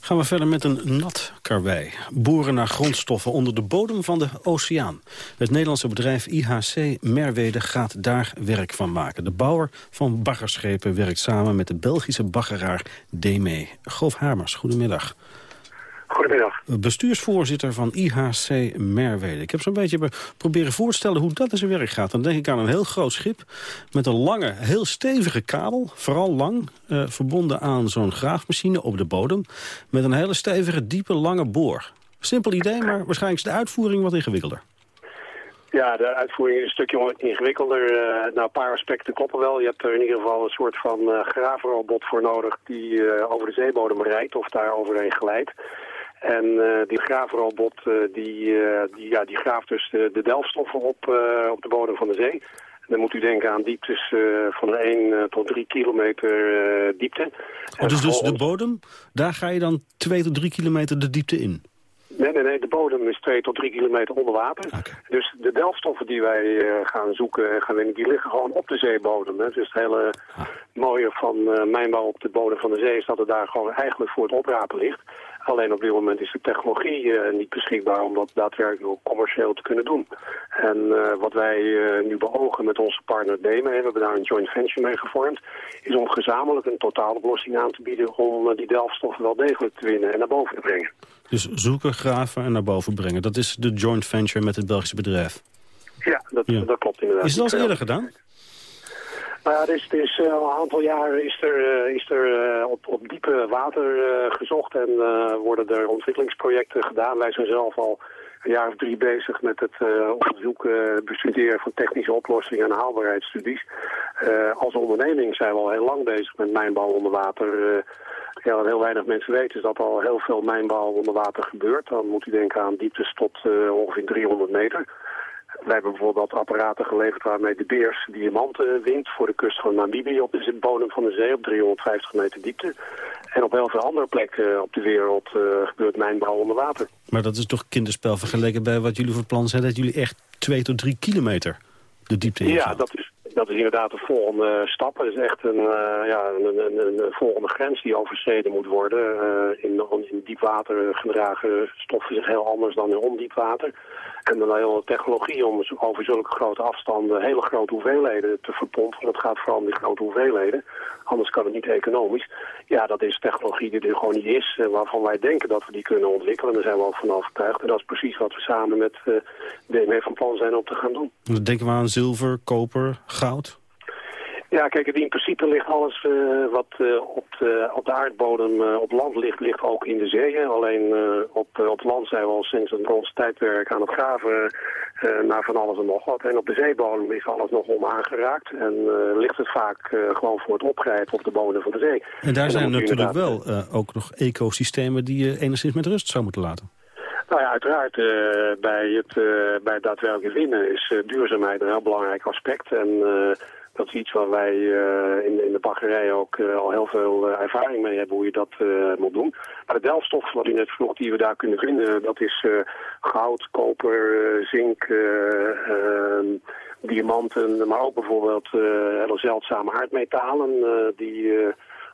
Gaan we verder met een nat karwei. Boeren naar grondstoffen onder de bodem van de oceaan. Het Nederlandse bedrijf IHC Merwede gaat daar werk van maken. De bouwer van baggerschepen werkt samen met de Belgische baggeraar DME. Goof Hamers, goedemiddag. Goedemiddag. Bestuursvoorzitter van IHC Merwede. Ik heb zo'n beetje be- proberen voor te stellen hoe dat in zijn werk gaat. Dan denk ik aan een heel groot schip met een lange, heel stevige kabel. Vooral lang, eh, verbonden aan zo'n graafmachine op de bodem. Met een hele stevige, diepe, lange boor. Simpel idee, maar waarschijnlijk is de uitvoering wat ingewikkelder. Ja, de uitvoering is een stukje ingewikkelder. Eh, nou, een paar aspecten kloppen wel. Je hebt er in ieder geval een soort van eh graafrobot voor nodig die eh, over de zeebodem rijdt of daar overheen glijdt. En eh, die graafrobot eh, die, die, ja, die graaft dus de, de delfstoffen op, op de bodem van de zee. En dan moet u denken aan dieptes van 1 eh, tot 3 kilometer diepte. Oh, dus, dus de bodem, daar ga je dan twee tot drie kilometer de diepte in. Nee, nee, nee. De bodem is 2 tot 3 kilometer onder water. Dus de delfstoffen die wij gaan zoeken en gaan winnen, die liggen gewoon op de zeebodem. Hè. Dus het hele mooie van eh, mijnbouw op de bodem van de zee is dat het daar gewoon eigenlijk voor het oprapen ligt. Alleen op dit moment is de technologie eh, niet beschikbaar om dat daadwerkelijk ook commercieel te kunnen doen. En eh, wat wij eh, nu beogen met onze partner Deme, we hebben daar een joint venture mee gevormd, is om gezamenlijk een totaaloplossing aan te bieden om die delfstoffen wel degelijk te winnen en naar boven te brengen. Dus zoeken, graven en naar boven brengen. Dat is de joint venture met het Belgische bedrijf. Ja, dat, Ja. dat klopt inderdaad. Is het al eerder gedaan? Nou ja, er is, eh, al een aantal jaren is er, eh, is er eh, op, op diepe water gezocht en worden er ontwikkelingsprojecten gedaan. Wij zijn zelf al een jaar of drie bezig met het eh, onderzoeken, bestuderen van technische oplossingen en haalbaarheidsstudies. Als onderneming zijn we al heel lang bezig met mijnbouw onder water. Ja, wat heel weinig mensen weten is dat al heel veel mijnbouw onder water gebeurt. Dan moet u denken aan dieptes tot ongeveer 300 meter. Wij hebben bijvoorbeeld apparaten geleverd waarmee de beers diamanten wint voor de kust van Namibië op de bodem van de zee op 350 meter diepte. En op heel veel andere plekken op de wereld gebeurt mijnbouw onder water. Maar dat is toch kinderspel vergeleken bij wat jullie voor plan zijn dat jullie echt 2 tot 3 kilometer de diepte in Ja, dat is, dat is inderdaad de volgende stap. Het is echt een, uh, ja, een, een, een, volgende grens die overschreden moet worden. Uh, in, in diep water gedragen stoffen zich heel anders dan in ondiep water. En dan hele technologie om over zulke grote afstanden hele grote hoeveelheden te verpompen. Dat gaat vooral om die grote hoeveelheden. Anders kan het niet economisch. Ja, dat is technologie die er gewoon niet is. Uh, waarvan wij denken dat we die kunnen ontwikkelen. Daar zijn we ook van overtuigd. En dat is precies wat we samen met uh, DME van plan zijn om te gaan doen. Denken we aan zilver, koper, goud? Ja, kijk, in principe ligt alles uh, wat uh, op, de, op de aardbodem uh, op land ligt, ligt ook in de zee. Alleen op, op land zijn we al sinds het bronzen tijdperk aan het graven naar van alles en nog wat. En op de zeebodem is alles nog onaangeraakt. En ligt het vaak gewoon voor het opgrijpen op de bodem van de zee. En daar zijn natuurlijk wel ook nog ecosystemen die je enigszins met rust zou moeten laten. Nou ja, uiteraard bij, het, bij het daadwerkelijk winnen is duurzaamheid een heel belangrijk aspect. En dat is iets waar wij uh, in, in, de baggerij ook uh, al heel veel uh, ervaring mee hebben hoe je dat moet doen. Maar de delfstof, wat u net vroeg, die we daar kunnen vinden, dat is goud, koper, zink, ehm, diamanten, maar ook bijvoorbeeld hele zeldzame aardmetalen die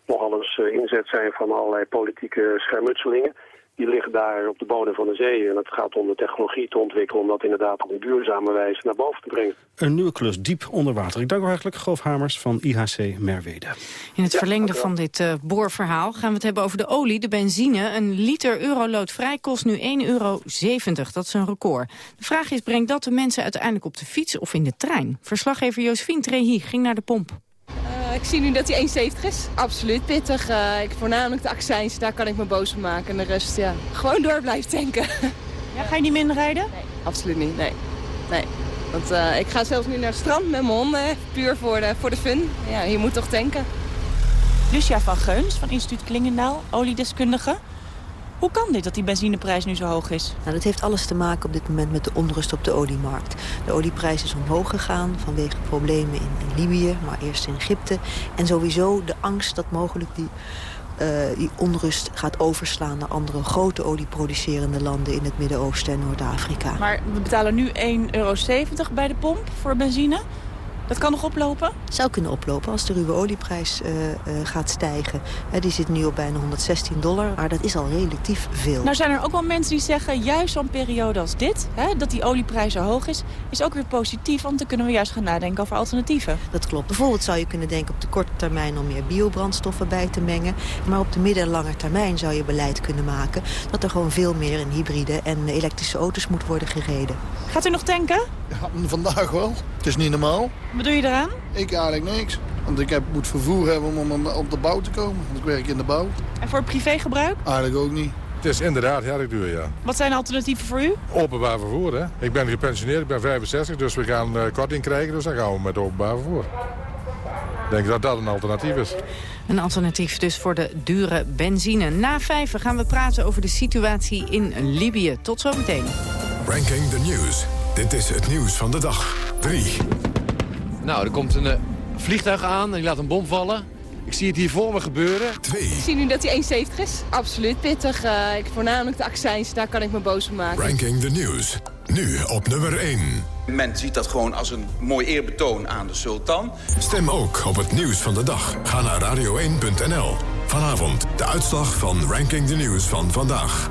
nogal eens inzet zijn van allerlei politieke schermutselingen die liggen daar op de bodem van de zee. En het gaat om de technologie te ontwikkelen... om dat inderdaad op een duurzame wijze naar boven te brengen. Een nieuwe klus diep onder water. Ik dank u hartelijk, Goof Hamers van IHC Merwede. In het verlengde van dit uh, boorverhaal gaan we het hebben over de olie, de benzine. Een liter eurolood vrij kost nu 1,70 euro. Dat is een record. De vraag is, brengt dat de mensen uiteindelijk op de fiets of in de trein? Verslaggever Josephine Trehi ging naar de pomp. Ik zie nu dat hij 1,70 is. Absoluut pittig. Uh, ik, voornamelijk de accijns, daar kan ik me boos van maken. En de rest, ja, gewoon door blijven tanken. Ja, ga je niet minder rijden? Nee, absoluut niet. Nee. nee. Want uh, ik ga zelfs nu naar het strand met mijn honden, puur voor de, voor de fun. Ja, je moet toch tanken. Lucia van Geuns van instituut Klingendaal, oliedeskundige. Hoe kan dit dat die benzineprijs nu zo hoog is? Nou, dat heeft alles te maken op dit moment met de onrust op de oliemarkt. De olieprijs is omhoog gegaan vanwege problemen in, in Libië, maar eerst in Egypte. En sowieso de angst dat mogelijk die, uh, die onrust gaat overslaan... naar andere grote olieproducerende landen in het Midden-Oosten en Noord-Afrika. Maar we betalen nu 1,70 euro bij de pomp voor benzine. Dat kan nog oplopen? Zou kunnen oplopen als de ruwe olieprijs uh, uh, gaat stijgen. Uh, die zit nu op bijna 116 dollar, maar dat is al relatief veel. Nou zijn er ook wel mensen die zeggen, juist zo'n periode als dit... Hè, dat die olieprijs zo hoog is, is ook weer positief... want dan kunnen we juist gaan nadenken over alternatieven. Dat klopt. Bijvoorbeeld zou je kunnen denken op de korte termijn... om meer biobrandstoffen bij te mengen. Maar op de midden- en lange termijn zou je beleid kunnen maken... dat er gewoon veel meer in hybride en elektrische auto's moet worden gereden. Gaat u nog tanken? Ja, vandaag wel. Het is niet normaal. Wat doe je eraan? Ik eigenlijk niks. Want ik heb, moet vervoer hebben om op de bouw te komen. Want ik werk in de bouw. En voor privégebruik? Eigenlijk ook niet. Het is inderdaad heel duur, ja. Wat zijn alternatieven voor u? Openbaar vervoer, hè. Ik ben gepensioneerd, ik ben 65, dus we gaan uh, korting krijgen. Dus dan gaan we met openbaar vervoer. Ik denk dat dat een alternatief is. Een alternatief dus voor de dure benzine. Na vijf gaan we praten over de situatie in Libië. Tot zometeen. Ranking the News. Dit is het nieuws van de dag. 3. Nou, er komt een uh, vliegtuig aan en die laat een bom vallen. Ik zie het hier voor me gebeuren. 2. Ik zie nu dat hij 1,70 is. Absoluut pittig. Uh, ik, voornamelijk de accijns, daar kan ik me boos van maken. Ranking the News. Nu op nummer 1. Men ziet dat gewoon als een mooi eerbetoon aan de sultan. Stem ook op het nieuws van de dag. Ga naar radio1.nl. Vanavond de uitslag van Ranking the News van vandaag.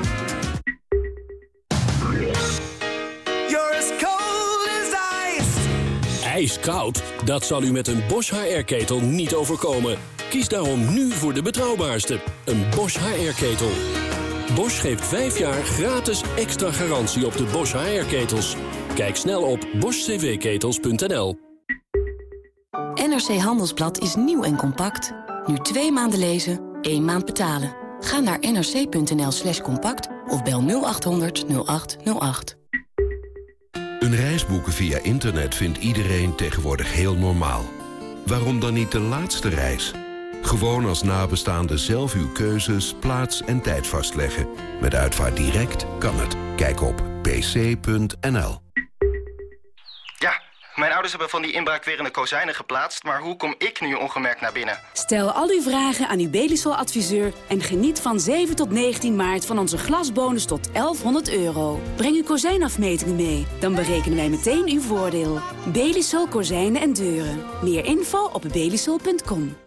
IJskoud? Dat zal u met een Bosch HR-ketel niet overkomen. Kies daarom nu voor de betrouwbaarste, een Bosch HR-ketel. Bosch geeft 5 jaar gratis extra garantie op de Bosch HR-ketels. Kijk snel op boschcvketels.nl. NRC Handelsblad is nieuw en compact. Nu twee maanden lezen, één maand betalen. Ga naar nrc.nl slash compact of bel 0800 0808. Een reis boeken via internet vindt iedereen tegenwoordig heel normaal. Waarom dan niet de laatste reis? Gewoon als nabestaande zelf uw keuzes, plaats en tijd vastleggen. Met Uitvaart Direct kan het. Kijk op pc.nl. Mijn ouders hebben van die inbraak weer in de kozijnen geplaatst... maar hoe kom ik nu ongemerkt naar binnen? Stel al uw vragen aan uw Belisol-adviseur... en geniet van 7 tot 19 maart van onze glasbonus tot 1100 euro. Breng uw kozijnafmetingen mee, dan berekenen wij meteen uw voordeel. Belisol Kozijnen en Deuren. Meer info op belisol.com.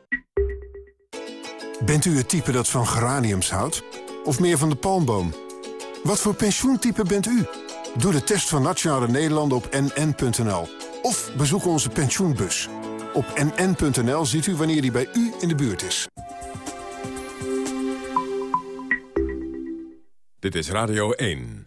Bent u het type dat van geraniums houdt? Of meer van de palmboom? Wat voor pensioentype bent u? Doe de test van Nationale Nederlanden op nn.nl. Of bezoek onze pensioenbus. Op nn.nl ziet u wanneer die bij u in de buurt is. Dit is Radio 1.